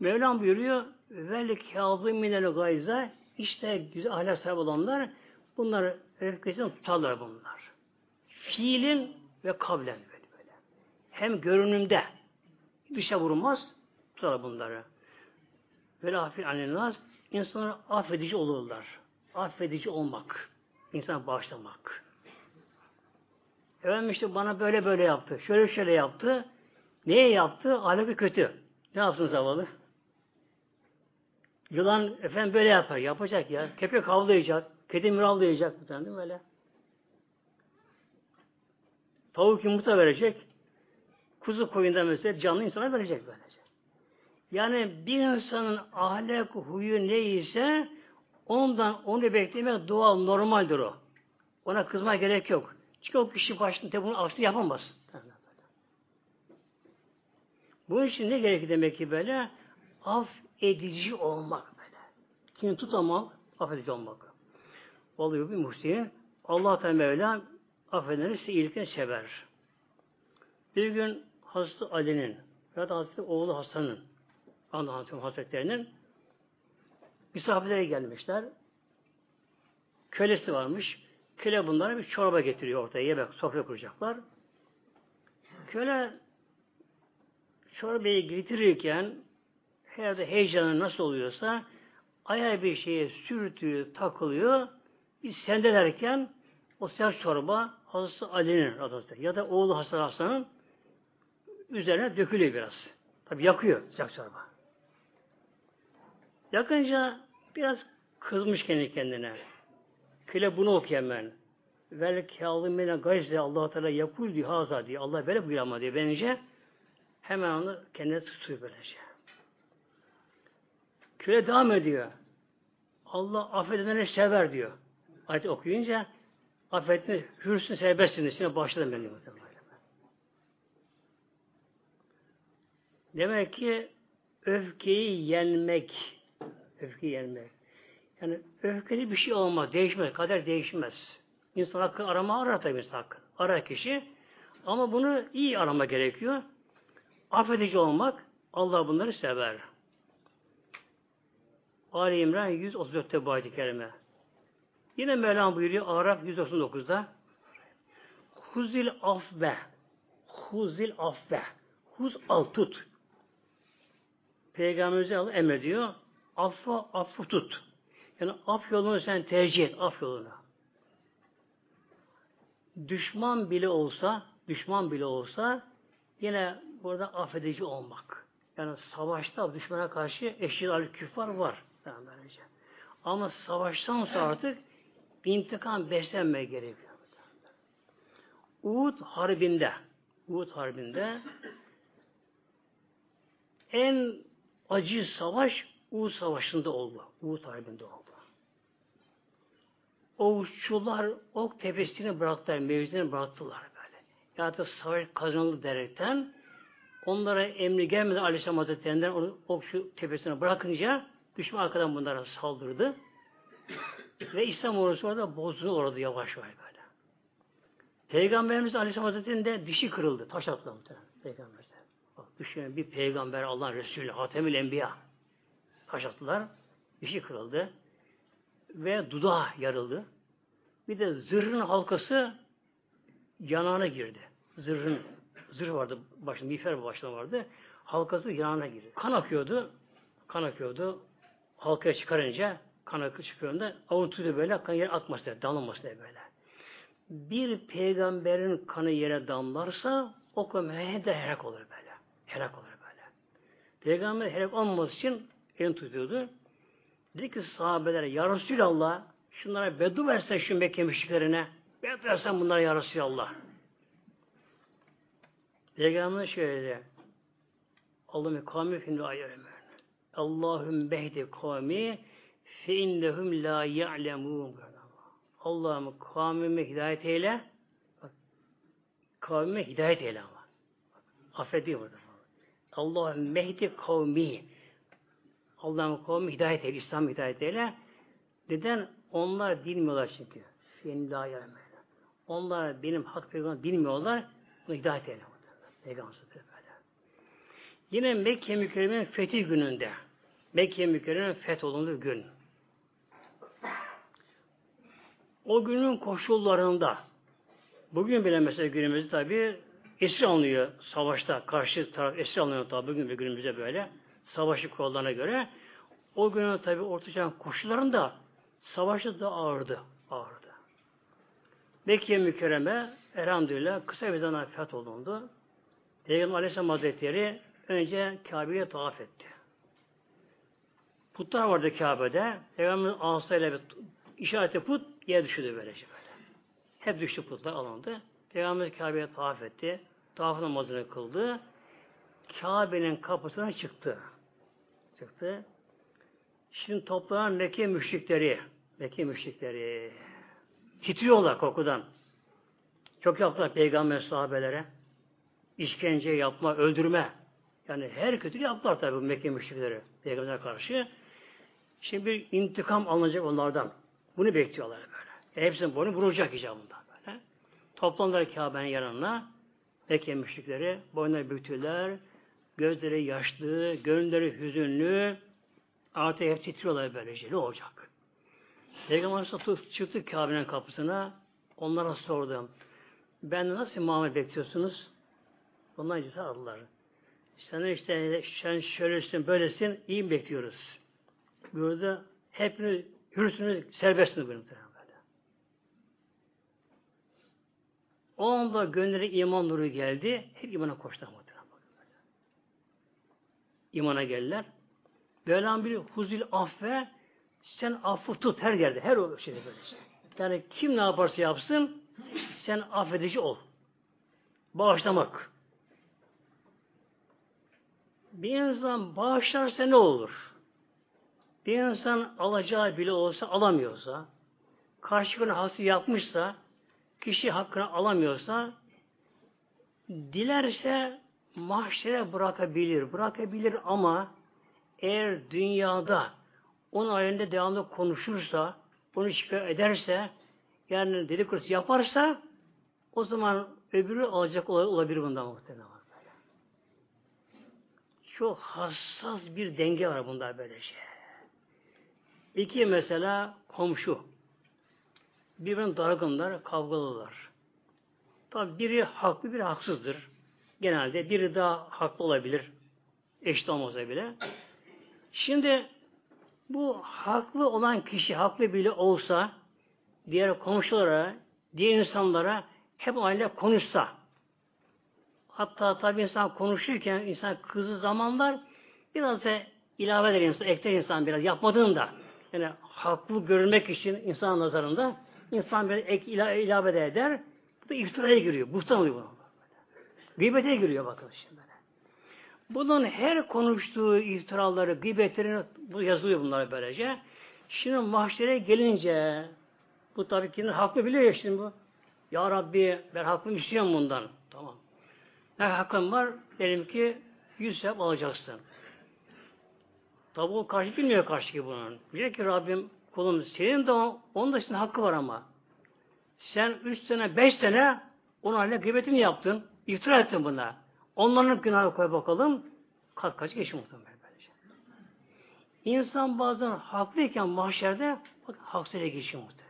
[SPEAKER 1] Mevlam buyuruyor vel kâzimînel gayza işte güzel ahlak sahibi olanlar bunlar öfkesini tutarlar bunlar. Fiilin ve kavlen böyle, böyle. Hem görünümde dışa vurulmaz tutarlar bunları. Ve afil anenaz insanlar affedici olurlar. Affedici olmak. insan bağışlamak. Efendim işte bana böyle böyle yaptı. Şöyle şöyle yaptı. Neye yaptı? Ahlakı kötü. Ne yapsın zavallı? Yılan efendim böyle yapar. Yapacak ya. Köpek havlayacak. Kedi tane değil mi böyle? Tavuk yumurta verecek. Kuzu koyunda mesela canlı insana verecek böylece. Yani bir insanın ahlak huyu neyse ondan onu beklemek doğal, normaldir o. Ona kızma gerek yok. Çünkü o kişi başında bunu aksini yapamaz. Bu için ne gerekir demek ki böyle? Af edici olmak böyle. Kim tutamak, affedici olmak. Oluyor bir muhsin. Allah Teala Mevla affedeni size iyilikle sever. Bir gün Hazreti Ali'nin ya da Hazreti oğlu Hasan'ın anlatıyorum Hazretlerinin misafirlere gelmişler. Kölesi varmış. Köle bunlara bir çorba getiriyor ortaya. Yemek, sofra kuracaklar. Köle çorbayı getirirken herhalde heyecanı nasıl oluyorsa ayağı bir şeye sürtüyor, takılıyor. Bir sendelerken o siyah çorba Hazreti Ali'nin ya da oğlu Hasan Hasan'ın üzerine dökülüyor biraz. Tabi yakıyor sıcak çorba. Yakınca biraz kızmış kendi kendine. Köle bunu okuyan ben. vel kâzimine gayze Allah Teala yakul diyor haza diyor. Allah böyle buyuruyor ama diyor. Bence hemen onu kendine tutuyor böylece. Köle devam ediyor. Allah affedenleri sever diyor. Ayet okuyunca affetme, hürsün, serbestsin. Şimdi başladım ben. Demek ki öfkeyi yenmek, öfkeyi yenmek. Yani öfkeli bir şey olmaz, değişmez, kader değişmez. İnsan hakkı arama arar tabii insan hakkı. Arar kişi. Ama bunu iyi arama gerekiyor. Affedici olmak, Allah bunları sever. Ali İmran 134'te bu ayet-i kerime. Yine Mevlam buyuruyor Araf 139'da Huzil afbe Huzil afbe Huz al tut. Peygamberimize Allah emrediyor. Affa affı tut. Yani af yolunu sen tercih et. Af yolunu. Düşman bile olsa düşman bile olsa yine burada affedici olmak. Yani savaşta düşmana karşı eşit al küfar var. Yani böylece. Ama savaştan sonra artık intikam beslenmeye gerekiyor. Uhud Harbi'nde Uhud Harbi'nde en acı savaş Uhud Savaşı'nda oldu. Uhud Harbi'nde oldu. Oğuzçular ok tepesini bıraktılar, mevzini bıraktılar böyle. Ya da savaş kazanıldı derekten onlara emri gelmedi Aleyhisselam Hazretlerinden onu okçu tepesine bırakınca düşman arkadan bunlara saldırdı. Ve İslam ordusu orada bozdu orada yavaş yavaş böyle. Peygamberimiz Aleyhisselam Hazretleri'nin de dişi kırıldı. Taş attılar Peygamberimize. Bak düşünün bir peygamber Allah'ın Resulü Hatemül Enbiya. Taş attılar. Dişi kırıldı. Ve dudağı yarıldı. Bir de zırhın halkası yanağına girdi. Zırhın zırh vardı başında, miğfer başında vardı. Halkası yanağına girdi. Kan akıyordu. Kan akıyordu. Halkaya çıkarınca kan akı çıkıyorunda avutuyordu böyle kan yere atması diye, damlaması diye böyle. Bir peygamberin kanı yere damlarsa o kan de helak olur böyle. Helak olur böyle. Peygamber helak olmaması için elini tutuyordu. Dedi ki sahabeler Ya Resulallah şunlara bedu versen şu Mekke müşriklerine. Bedu versen bunlara Ya Resulallah. Peygamber şöyle dedi. Allah'ım kavmi finde ayırım. Allahüm behdi kavmi fe innehum la ya'lemun. Allah'ım kavmime hidayet eyle. Bak, kavmime hidayet eyle ama. Affediyor burada. Allah'ım mehdi kavmi. Allah'ım kavmi hidayet eyle, İslam hidayet eyle. Neden? Onlar bilmiyorlar çünkü. Fe la ya'lemun. Onlar benim hak peygamber bilmiyorlar. Bunu hidayet eyle. Peygamber. Yine Mekke mükerremenin fethi gününde Mekke mükerremenin fetholunduğu gün. O günün koşullarında bugün bile mesela günümüzde tabi esir alınıyor savaşta. Karşı taraf esir alınıyor tabi bugün ve günümüzde böyle. Savaşı kurallarına göre. O günün tabi ortaya koşullarında savaşı da ağırdı. Ağırdı. Mekke mükerreme elhamdülillah kısa bir zaman fetholundu. Peygamber Aleyhisselam Hazretleri önce Kabe'ye tavaf etti. Putlar vardı Kabe'de. Peygamberin ağzıyla bir işareti put yere düşürdü böylece böyle. Hep düştü putlar alındı. Peygamber Kabe'ye tavaf etti. Tavaf namazını kıldı. Kabe'nin kapısına çıktı. Çıktı. Şimdi toplanan Mekke müşrikleri, Mekke müşrikleri titriyorlar korkudan. Çok yaptılar peygamber sahabelere. İşkence yapma, öldürme. Yani her kötülüğü yaptılar tabi bu Mekke müşrikleri peygamberine karşı. Şimdi bir intikam alınacak onlardan. Bunu bekliyorlar böyle. Yani hepsinin boynu vurulacak icabında böyle. Toplandılar Kabe'nin yanına. Mekke müşrikleri boynları büktüler. Gözleri yaşlı, gönülleri hüzünlü. Artık hep titriyorlar böylece. Ne olacak? Peygamber çıktı Kabe'nin kapısına. Onlara sordum. Ben nasıl muamele bekliyorsunuz? Onlar cesar aldılar. Sen işte sen şöylesin, böylesin, iyi bekliyoruz? Burada hepiniz hürsünüz, serbestsiniz böyle. O anda gönlüne iman nuru geldi. Hep imana muhtemelen. İmana geldiler. Bir huzul affe sen affı tut her yerde. Her o şeyde böyle. Yani kim ne yaparsa yapsın sen affedici ol. Bağışlamak. Bir insan bağışlarsa ne olur? Bir insan alacağı bile olsa alamıyorsa, karşı gün hası yapmışsa, kişi hakkını alamıyorsa, dilerse mahşere bırakabilir. Bırakabilir ama eğer dünyada onun halinde devamlı konuşursa, onu şikayet ederse, yani dedikodusu yaparsa, o zaman öbürü alacak olabilir bundan muhtemelen. Çok hassas bir denge var bunda böylece. İki mesela komşu. Birbirine dargınlar, kavgalılar. Tabi biri haklı, biri haksızdır. Genelde biri daha haklı olabilir. Eşit olmasa bile. Şimdi bu haklı olan kişi haklı bile olsa diğer komşulara, diğer insanlara hep aynı konuşsa hatta tabi insan konuşurken insan kızı zamanlar biraz da ilave eder insan, ekler insan biraz yapmadığında yani haklı görünmek için insan nazarında insan bir ek ilave, ilave de eder. Bu da iftiraya giriyor. Buhtan oluyor buna. Gıybete giriyor bakın şimdi. Bunun her konuştuğu iftiraları, gıybetlerini bu yazılıyor bunlar böylece. Şimdi mahşere gelince bu tabii ki haklı biliyor ya şimdi bu. Ya Rabbi ben hakkımı istiyorum bundan. Tamam. Ne hakkım var? Dedim ki yüz sevap alacaksın. Tabi o karşı bilmiyor karşı ki bunun. Diyor ki Rabbim kulum senin de onun da şimdi hakkı var ama. Sen üç sene, beş sene onun haline gıybetini yaptın. İftira ettin buna. Onların günahı koy bakalım. Kaç kaç geçti muhtemelen böylece. İnsan bazen haklıyken mahşerde bak haksızlığa geçiyor muhtemelen.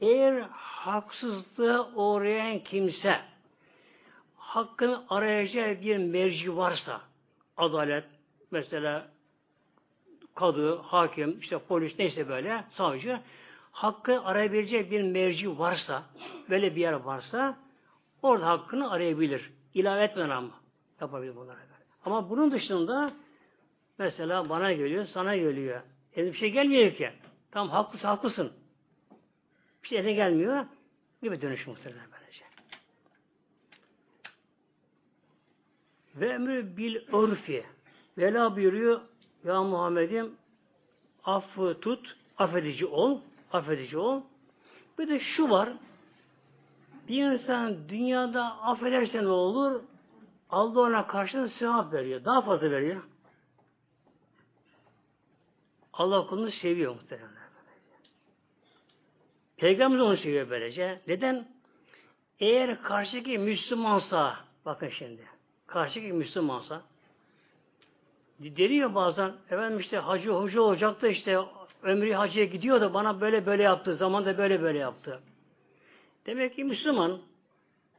[SPEAKER 1] Eğer haksızlığa uğrayan kimse hakkını arayacağı bir merci varsa adalet mesela kadı, hakim, işte polis neyse böyle savcı hakkı arayabilecek bir merci varsa böyle bir yer varsa orada hakkını arayabilir. İlave etmeden ama yapabilir bunları. Ama bunun dışında mesela bana geliyor, sana geliyor. Eline bir şey gelmiyor ki. Tam haklısın, haklısın. Bir şey eline gelmiyor. Bir dönüş muhtemelen böylece. Ve emri bil örfi. Vela buyuruyor ya Muhammed'im affı tut, affedici ol, affedici ol. Bir de şu var, bir insan dünyada affederse ne olur? Allah ona karşılığında sevap veriyor. Daha fazla veriyor. Allah kulunu seviyor muhtemelen. Peygamber onu seviyor böylece. Neden? Eğer karşıki Müslümansa, bakın şimdi, karşıki Müslümansa, deniyor bazen, efendim işte hacı hoca olacak da işte ömrü hacıya gidiyor da bana böyle böyle yaptı, zamanda böyle böyle yaptı. Demek ki Müslüman.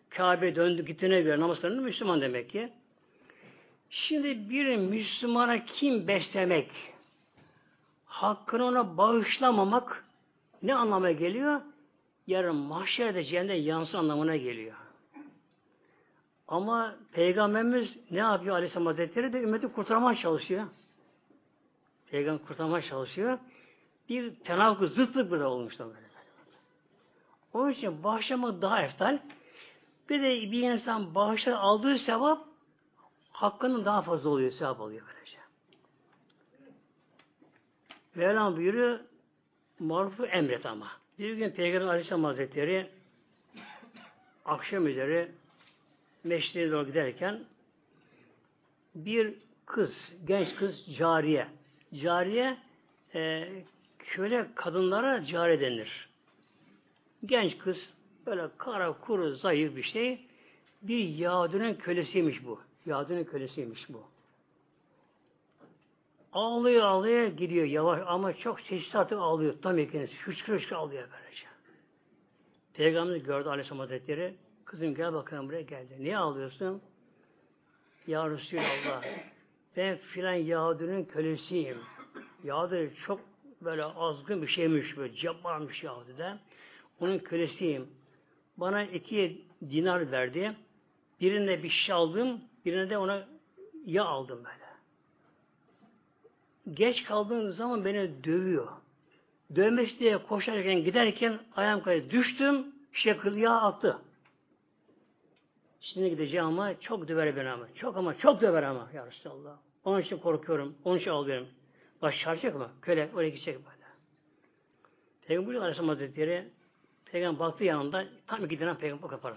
[SPEAKER 1] Kabe döndü gittiğine göre namaz kılıyor Müslüman demek ki. Şimdi bir Müslümana kim beslemek, hakkını ona bağışlamamak ne anlama geliyor? Yarın mahşerde cehennemde yansın anlamına geliyor. Ama Peygamberimiz ne yapıyor Aleyhisselam Hazretleri de ümmeti kurtarmaya çalışıyor. Peygamber kurtarmaya çalışıyor. Bir tenakuz, zıtlık burada olmuş böyle. Onun için bağışlamak daha eftal. Bir de bir insan bağışla aldığı sevap hakkının daha fazla oluyor, sevap oluyor böylece. Mevlam buyuruyor marufu emret ama. Bir gün Peygamber Aleyhisselam Hazretleri akşam üzeri meşreye doğru giderken bir kız, genç kız cariye. Cariye e, köle kadınlara cariye denir. Genç kız böyle kara kuru zayıf bir şey. Bir Yahudi'nin kölesiymiş bu. Yahudi'nin kölesiymiş bu. Ağlıyor ağlıyor gidiyor yavaş ama çok sessiz artık ağlıyor. Tam ikiniz. Hüçkür hüçkür ağlıyor böylece. Peygamber gördü Aleyhisselam Hazretleri. Kızım gel bakalım buraya geldi. Niye ağlıyorsun? Ya Resulallah ben filan Yahudi'nin kölesiyim. Yahudi çok böyle azgın bir şeymiş böyle cabbarmış Yahudi'den. Onun kölesiyim. Bana iki dinar verdi. Birine bir şey aldım, birine de ona ya aldım böyle. Geç kaldığım zaman beni dövüyor. Dövmesi diye koşarken giderken ayağım kaydı. Düştüm. Şişe kırdı yağ aktı. Şimdi gideceğim ama çok döver beni ama. Çok ama çok döver ama. Ya Resulallah. Onun için korkuyorum. Onun için ağlıyorum. Baş çarpacak mı? Köle oraya gidecek böyle. Peygamber Aleyhisselam Hazretleri Peygamber baktı yanında tam iki tane peygamber kapar.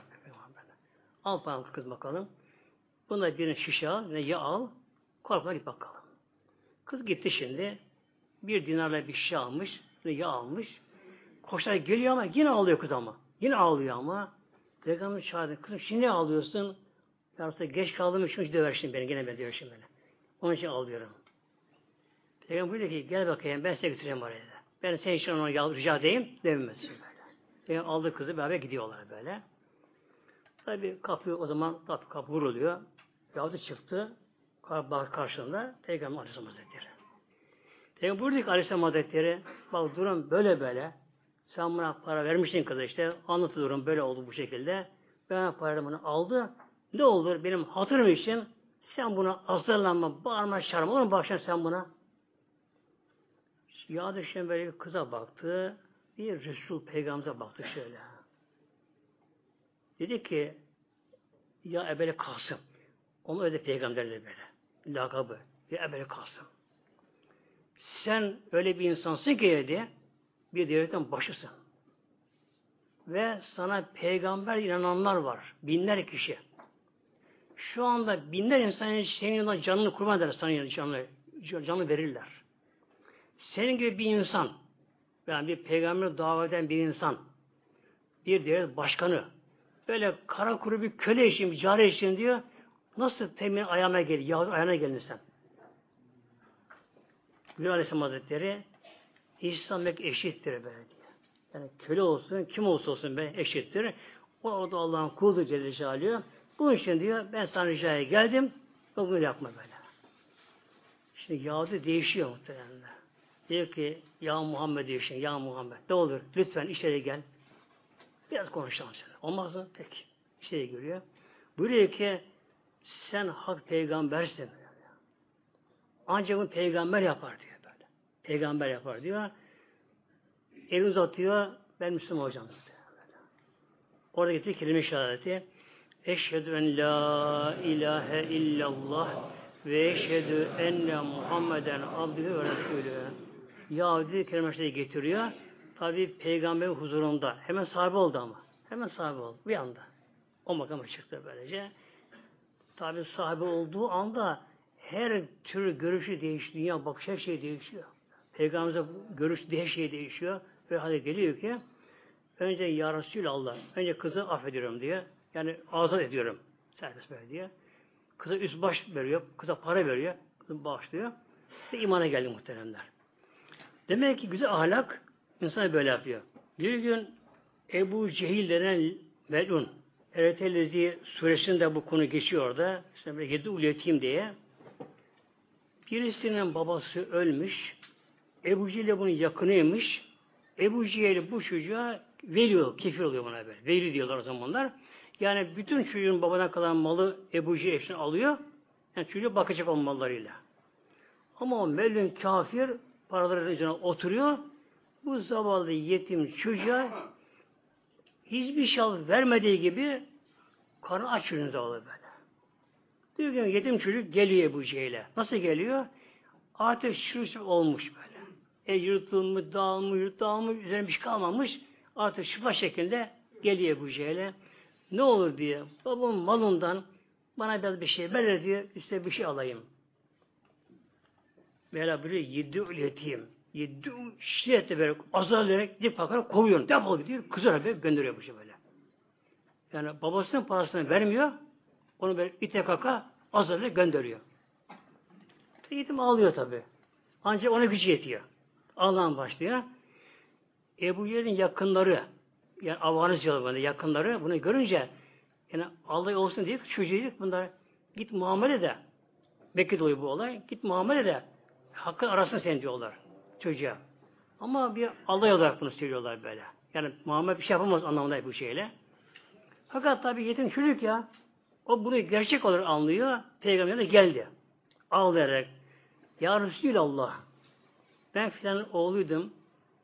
[SPEAKER 1] Al bakalım kız bakalım. Buna birini şişe al, ne yağ al. Korkma git bakalım. Kız gitti şimdi. Bir dinarla bir şişe almış, ne yağ almış. Koşarak geliyor ama yine ağlıyor kız ama. Yine ağlıyor ama. Peygamber çağırdı. Kızım şimdi ne ağlıyorsun? Yarısı geç kaldığım için döver şimdi beni. Gene diyor şimdi beni. Onun için ağlıyorum. Peygamber diyor ki gel bakayım ben size götüreyim oraya. Ben senin için ona rica edeyim. Dövmesin böyle. Peygamber aldı kızı beraber gidiyorlar böyle. Tabi kapı o zaman kapı, kapı vuruluyor. Yahudi çıktı. Karşılığında Peygamber Aleyhisselam Hazretleri. Peygamber buyurdu ki Aleyhisselam Hazretleri bak durum böyle böyle. Sen buna para vermiştin kıza işte. Anlatı durum böyle oldu bu şekilde. Ben paramı aldı. Ne olur benim hatırım için sen buna hazırlanma, bağırma, çağırma. Onun başına sen buna. Ya düşen böyle bir kıza baktı. Bir Resul Peygamber'e baktı şöyle. Dedi ki ya Ebele Kasım. Onu öyle peygamberle böyle. Lakabı. Ya Ebele Kasım. Sen öyle bir insansın ki dedi, bir devletin başısın. Ve sana peygamber inananlar var. Binler kişi. Şu anda binler insan senin yanında canını kurban eder. Sana canını, canını verirler. Senin gibi bir insan, yani bir peygamber davet eden bir insan, bir devlet başkanı, böyle kara kuru bir köle için, bir cari için diyor, nasıl temin ayağına gelir, yahut ayağına gelir sen? Gülü Aleyhisselam Hazretleri, İslam eşittir böyle diyor. Yani köle olsun, kim olsa olsun be eşittir. O, o da Allah'ın kulu Celle Celaluhu. Bunun için diyor, ben sana ricaya geldim, o bunu yapma böyle. Şimdi Yahudi değişiyor muhtemelen. Diyor ki, ya Muhammed diyor şimdi, ya Muhammed, ne olur lütfen içeri gel. Biraz konuşalım sana. Olmaz mı? Peki. İçeri giriyor. Buyuruyor ki, sen hak peygambersin. Ancak bunu peygamber yapar diyor. Peygamber yapar diyor. El uzatıyor, ben Müslüman olacağım. Orada getirdi kelime şehadeti. Eşhedü en la ilahe illallah ve eşhedü enne Muhammeden abdühü ve resulü. Yahudi kelime getiriyor. Tabi peygamberin huzurunda. Hemen sahibi oldu ama. Hemen sahibi oldu. Bir anda. O makama çıktı böylece. Tabi sahibi olduğu anda her tür görüşü değişiyor. Dünya bakış her şey değişiyor. Peygamberimize görüş her şey değişiyor. Ve hadi geliyor ki önce Ya Resulallah önce kızı affediyorum diye. Yani azat ediyorum. Serbest böyle diye. Kıza üst baş veriyor. Kıza para veriyor. Kızı bağışlıyor. Ve imana geldi muhteremler. Demek ki güzel ahlak insan böyle yapıyor. Bir gün Ebu Cehil denen melun Eretelezi suresinde bu konu geçiyor da işte yedi uletim diye birisinin babası ölmüş Ebu Cehil bunun yakınıymış Ebu Cehil bu çocuğa veriyor, kefir oluyor buna böyle. Veli diyorlar o zamanlar. Yani bütün çocuğun babadan kalan malı Ebu Cehil hepsini alıyor. Yani çocuğa bakacak onun mallarıyla. Ama o melun kafir paraların üzerine oturuyor. Bu zavallı yetim çocuğa hiçbir şey vermediği gibi karnı aç ürün zavallı böyle. Bir gün yetim çocuk geliyor Ebu Cehil'e. Nasıl geliyor? Artık şurup olmuş böyle. E yırtılmış, dağılmış, yırt dağılmış, üzerine bir şey kalmamış. Artık şifa şekilde geliyor Ebu Cehil'e. Ne olur diye. Babamın malından bana biraz bir şey ver diyor. Üstüne bir şey alayım. Mevla böyle yedi yetim. Yedi şiddetle böyle azarlayarak dip bakarak kovuyor. Defol gidiyor. Kızarak böyle gönderiyor bu şey böyle. Yani babasının parasını vermiyor. Onu böyle ite kaka azarlayarak gönderiyor. Yetim ağlıyor tabi. Ancak ona gücü yetiyor. Ağlan başlıyor. Ebu Cehil'in yakınları yani Afganistan'da yakınları bunu görünce yani Allah olsun diye çocuğu bunlar git muamele de Mekke'de oluyor bu olay. Git muamele de hakkı arasın sen diyorlar çocuğa. Ama bir alay olarak bunu söylüyorlar böyle. Yani Muhammed bir şey yapamaz anlamında bu şeyle. Fakat tabi yetim çocuk ya o bunu gerçek olarak anlıyor. Peygamber'e geldi. Ağlayarak Ya Resulallah ben filan oğluydum.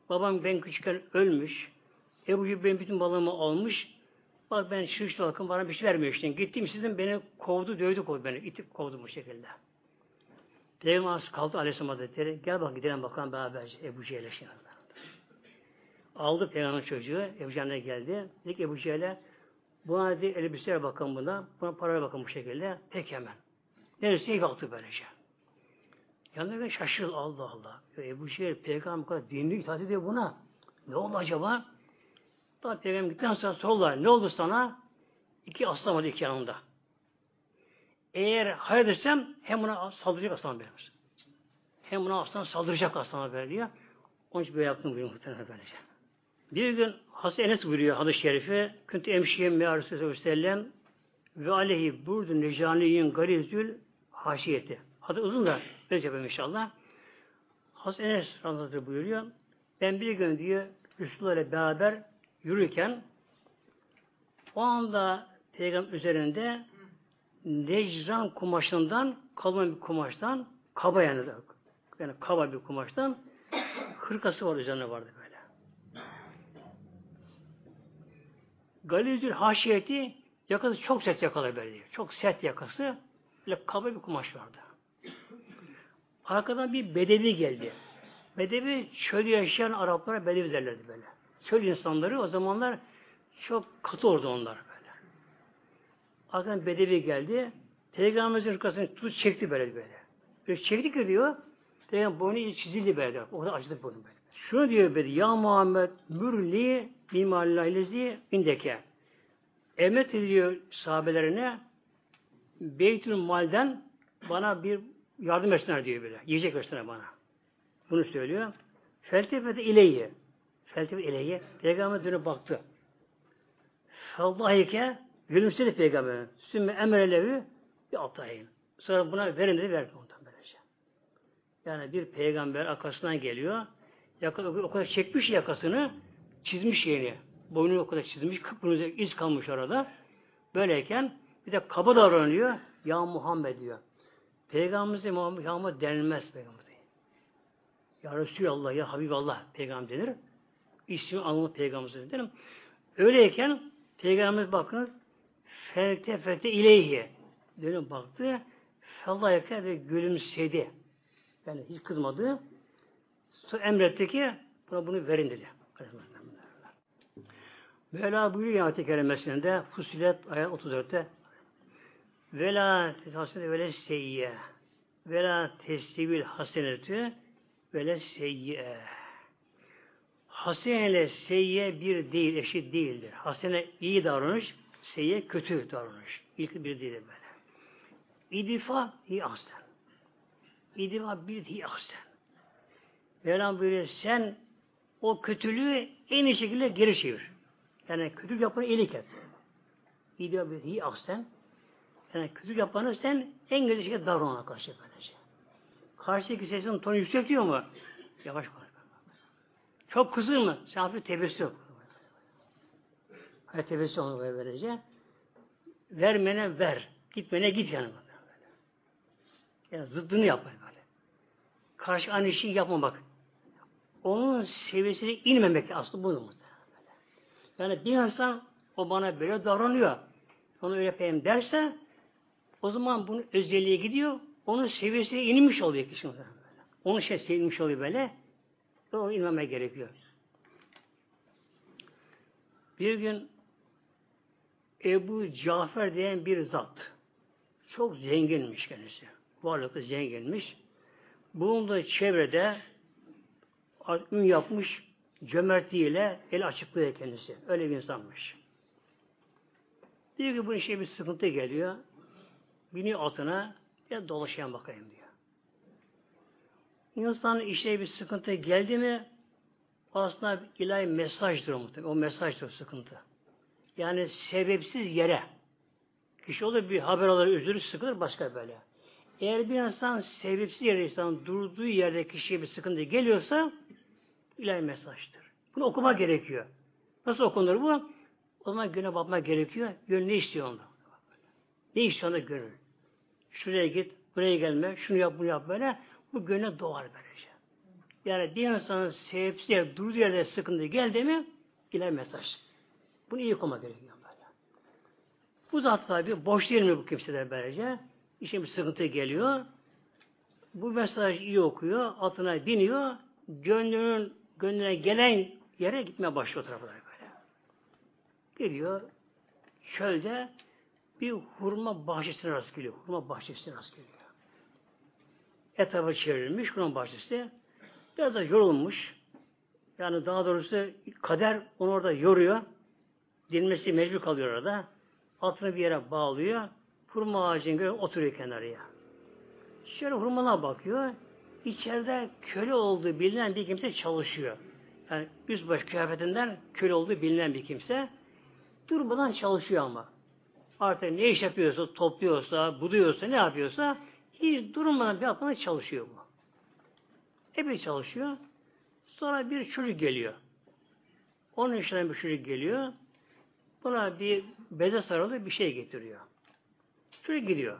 [SPEAKER 1] Babam ben küçükken ölmüş. Ebu Cehil benim bütün balığımı almış. Bak ben şırış halkım bana bir şey vermiyor işte. Gittim sizin beni kovdu, dövdü kovdu beni. itip kovdu bu şekilde. Peygamber kaldı Aleyhisselam Hazretleri. Gel bak gidelim bakalım beraberce Ebu Cehil'e şimdi. Aldı Peygamber çocuğu. Ebu Cehil'e geldi. Dedi ki Ebu Cehil'e buna dedi elbiselere bakın buna. Buna paraya bakın bu şekilde. Peki hemen. Neresi iyi kalktı böylece. Yanında ben şaşırdı Allah Allah. Ya Ebu Cehil peygamber kadar dinli itaat ediyor buna. Ne oldu acaba? Daha peygamber gittikten sonra sordular. Ne oldu sana? İki aslan vardı iki yanında. Eğer hayır desem hem buna saldıracak aslan benim. Hem buna aslan saldıracak aslan böyle diyor. Onun için böyle yaptım buyuruyor muhtemelen böylece. Bir gün Hasan Enes buyuruyor hadis-i şerifi. Küntü emşiyem me Aleyhisselatü Vesselam ve aleyhi burdu necaniyin garizül haşiyeti. Adı uzun da ben yapayım inşallah. Hasan Enes Hazretleri buyuruyor. Ben bir gün diyor Resulullah ile beraber yürürken o anda peygamber üzerinde necran kumaşından kalın bir kumaştan kaba yani yani kaba bir kumaştan hırkası var üzerine vardı böyle. Galizül haşiyeti yakası çok sert yakalı böyle. Çok sert yakası böyle kaba bir kumaş vardı. Arkadan bir bedevi geldi. Bedevi çölde yaşayan Araplara bedevi derlerdi böyle. Çöl insanları o zamanlar çok katı orada onlar böyle. Arkadan bedevi geldi. Peygamberimizin rükasını tut çekti böyle böyle. Böyle çekti ki diyor. Peygamber boynu çizildi böyle. O kadar acıdı boynu böyle. Şunu diyor böyle. Ya Muhammed mürli mimallahilezi indeke. Emet ediyor sahabelerine Beytül Mal'den bana bir yardım etsinler diyor böyle. Yiyecek versinler bana. Bunu söylüyor. Feltefete ileyhi. Feltefete ileyhi. Peygamber dönüp baktı. Fallahike gülümsedi peygamber. Sümme emrelevi bir atayın. Sonra buna verin dedi verdi ondan böylece. Yani bir peygamber arkasından geliyor. Yaka, o kadar çekmiş yakasını çizmiş yeni. Boynunu o kadar çizmiş. Kıpkırmızı iz kalmış arada. Böyleyken bir de kaba davranıyor. Ya Muhammed diyor. Peygamberimize Muhammed, denilmez peygamber. Ya Resulallah, ya Habiballah peygamber denir. İsmi anılır peygamberimize denir. Öyleyken peygamberimiz bakınız feltefete ileyhi dönüp baktı fellayeke ve gülümsedi. Yani hiç kızmadı. Sonra emretti ki buna bunu verin dedi. Vela buyuruyor ayet-i kerimesinde Fusilet ayet 34'te Vela hasene vele seyye Vela teslibil hasenetü vele seyye Hasene ile seyye bir değil, eşit değildir. Hasene iyi davranış, seyye kötü davranış. İlk bir değil böyle. İdifa hi ahsen. İdifa bir hi ahsen. Mevlam buyuruyor sen o kötülüğü en iyi şekilde geri çevir. Yani kötülük yapanı iyilik et. İdifa bir hi ahsen. Yani kötülük yapanı sen en güzel şekilde davran karşı böylece. Karşıdaki sesin tonu yüksek diyor mu? Yavaş konuş. Çok kızır mı? Sen hafif tebessüm. Hayır tebessüm böyle böylece. Vermene ver. Gitmene git yani. Yani zıddını yap böyle. Karşı aynı şeyi yapmamak. Onun seviyesine inmemek aslında bu muhtemelen. Yani bir insan o bana böyle davranıyor. Onu öyle yapayım derse o zaman bunun özelliği gidiyor. Onun seviyesine inmiş oluyor kişi. Onun şey sevinmiş oluyor böyle. Ve onu inmeme gerekiyor. Bir gün Ebu Cafer diyen bir zat. Çok zenginmiş kendisi. Varlıklı zenginmiş. Bulunduğu çevrede ün yapmış cömertliğiyle el açıklığı kendisi. Öyle bir insanmış. Diyor ki bu işe bir sıkıntı geliyor. Biniyor altına ya dolaşayım bakayım diyor. İnsanın işe bir sıkıntı geldi mi aslında ilahi mesajdır o muhtemelen. O mesajdır sıkıntı. Yani sebepsiz yere kişi olur bir haber alır, üzülür, sıkılır başka böyle. Eğer bir insan sebepsiz yere insan durduğu yerde kişiye bir sıkıntı geliyorsa ilahi mesajdır. Bunu okuma gerekiyor. Nasıl okunur bu? O zaman gönle bakmak gerekiyor. Gönül ne istiyor onda? Ne istiyor onda gönül? Şuraya git, buraya gelme, şunu yap, bunu yap böyle. Bu gönle doğar böylece. Yani bir insanın sebepsiz yerde, durduğu yerde sıkıntı geldi mi iler mesaj. Bunu iyi okuma gerekiyor böyle. Bu zat tabi boş değil mi bu kimseler böylece? İşte bir sıkıntı geliyor. Bu mesaj iyi okuyor, atına biniyor, gönlünün gönlüne gelen yere gitmeye başlıyor o tarafa böyle. Geliyor, çölde bir hurma bahçesine rast geliyor. Hurma bahçesine rast geliyor. Etrafı çevrilmiş hurma bahçesi. Biraz da yorulmuş. Yani daha doğrusu kader onu orada yoruyor. Dinmesi mecbur kalıyor orada. Atını bir yere bağlıyor. Hurma ağacının göre oturuyor kenarıya. Şöyle hurmalara bakıyor. İçeride köle olduğu bilinen bir kimse çalışıyor. Yani yüzbaş kıyafetinden köle olduğu bilinen bir kimse durmadan çalışıyor ama. Artık ne iş yapıyorsa, topluyorsa, buduyorsa, ne yapıyorsa hiç durmadan bir yapmaya çalışıyor bu. Epey çalışıyor. Sonra bir çocuk geliyor. Onun işinden bir çocuk geliyor. Buna bir beze sarılı bir şey getiriyor. Çocuk gidiyor.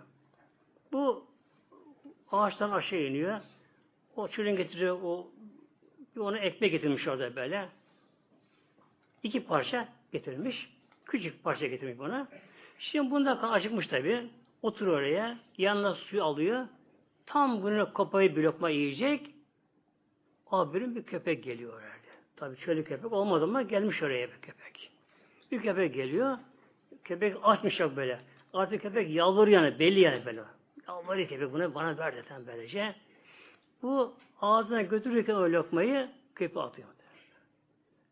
[SPEAKER 1] Bu ağaçtan aşağı iniyor. O çocuğun getiriyor o ona ekmek getirmiş orada böyle. İki parça getirmiş. Küçük parça getirmiş buna. Şimdi bunda acıkmış tabi. Otur oraya. Yanına suyu alıyor. Tam bunu kopayı bir lokma yiyecek. Abirin bir köpek geliyor oraya. Tabi şöyle köpek olmaz ama gelmiş oraya bir köpek. Bir köpek geliyor. Köpek yok böyle. Artık köpek yalvarıyor yani belli yani böyle. Yalvarıyor köpek bunu bana ver desen böylece. Bu ağzına götürürken o lokmayı köpeğe atıyor.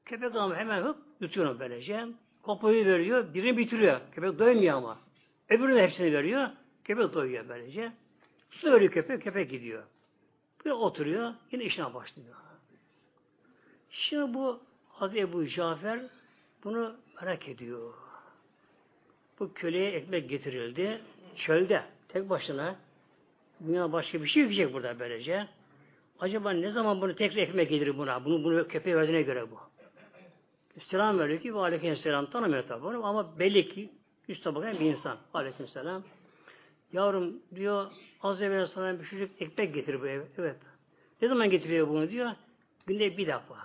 [SPEAKER 1] Köpek ama hemen hop yutuyor böylece. Kopayı veriyor, birini bitiriyor. Köpek doymuyor ama. Öbürünü hepsini veriyor. Köpek doyuyor böylece. Su veriyor köpek, köpek gidiyor. Bir oturuyor, yine işine başlıyor. Şimdi bu Hazreti Ebu Cafer bunu merak ediyor. Bu köleye ekmek getirildi. Çölde, tek başına. Dünya başka bir şey yiyecek burada böylece. Acaba ne zaman bunu tekrar ekmek getirir buna? Bunu, bunu köpeğe verdiğine göre bu. Selam veriyor ki aleyküm selam tanımıyor tabi onu ama belli ki üst tabaka bir insan. Aleyküm selam. Yavrum diyor az evvel sana bir çocuk ekmek getir bu eve. Evet. Ne zaman getiriyor bunu diyor. Günde bir defa.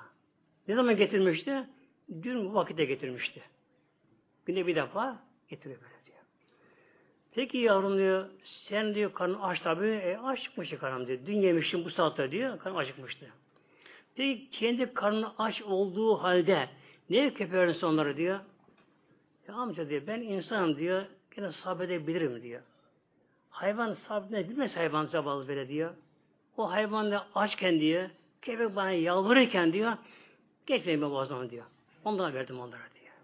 [SPEAKER 1] Ne zaman getirmişti? Dün bu vakitte getirmişti. Günde bir defa getiriyor böyle diyor. Peki yavrum diyor, sen diyor karnın aç tabi, e, açmıştı karnım diyor. Dün yemiştim bu saatte diyor, karnım acıkmıştı. Peki kendi karnı aç olduğu halde ne köpeğin onları diyor? Ya amca diyor, ben insanım diyor, gene sabredebilirim diyor. Hayvan sabredebilmez hayvan zavallı böyle diyor. O hayvan da açken diyor, köpek bana yalvarırken diyor, geçmeyin ben boğazdan diyor. Ondan verdim onlara diyor.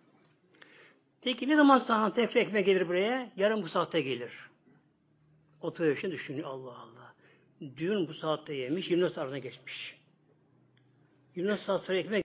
[SPEAKER 1] Peki ne zaman sana tekrar ekmek gelir buraya? Yarın bu saatte gelir. Oturuyor şimdi düşünüyor Allah Allah. Dün bu saatte yemiş, 24 saat geçmiş. 24 saat ekmek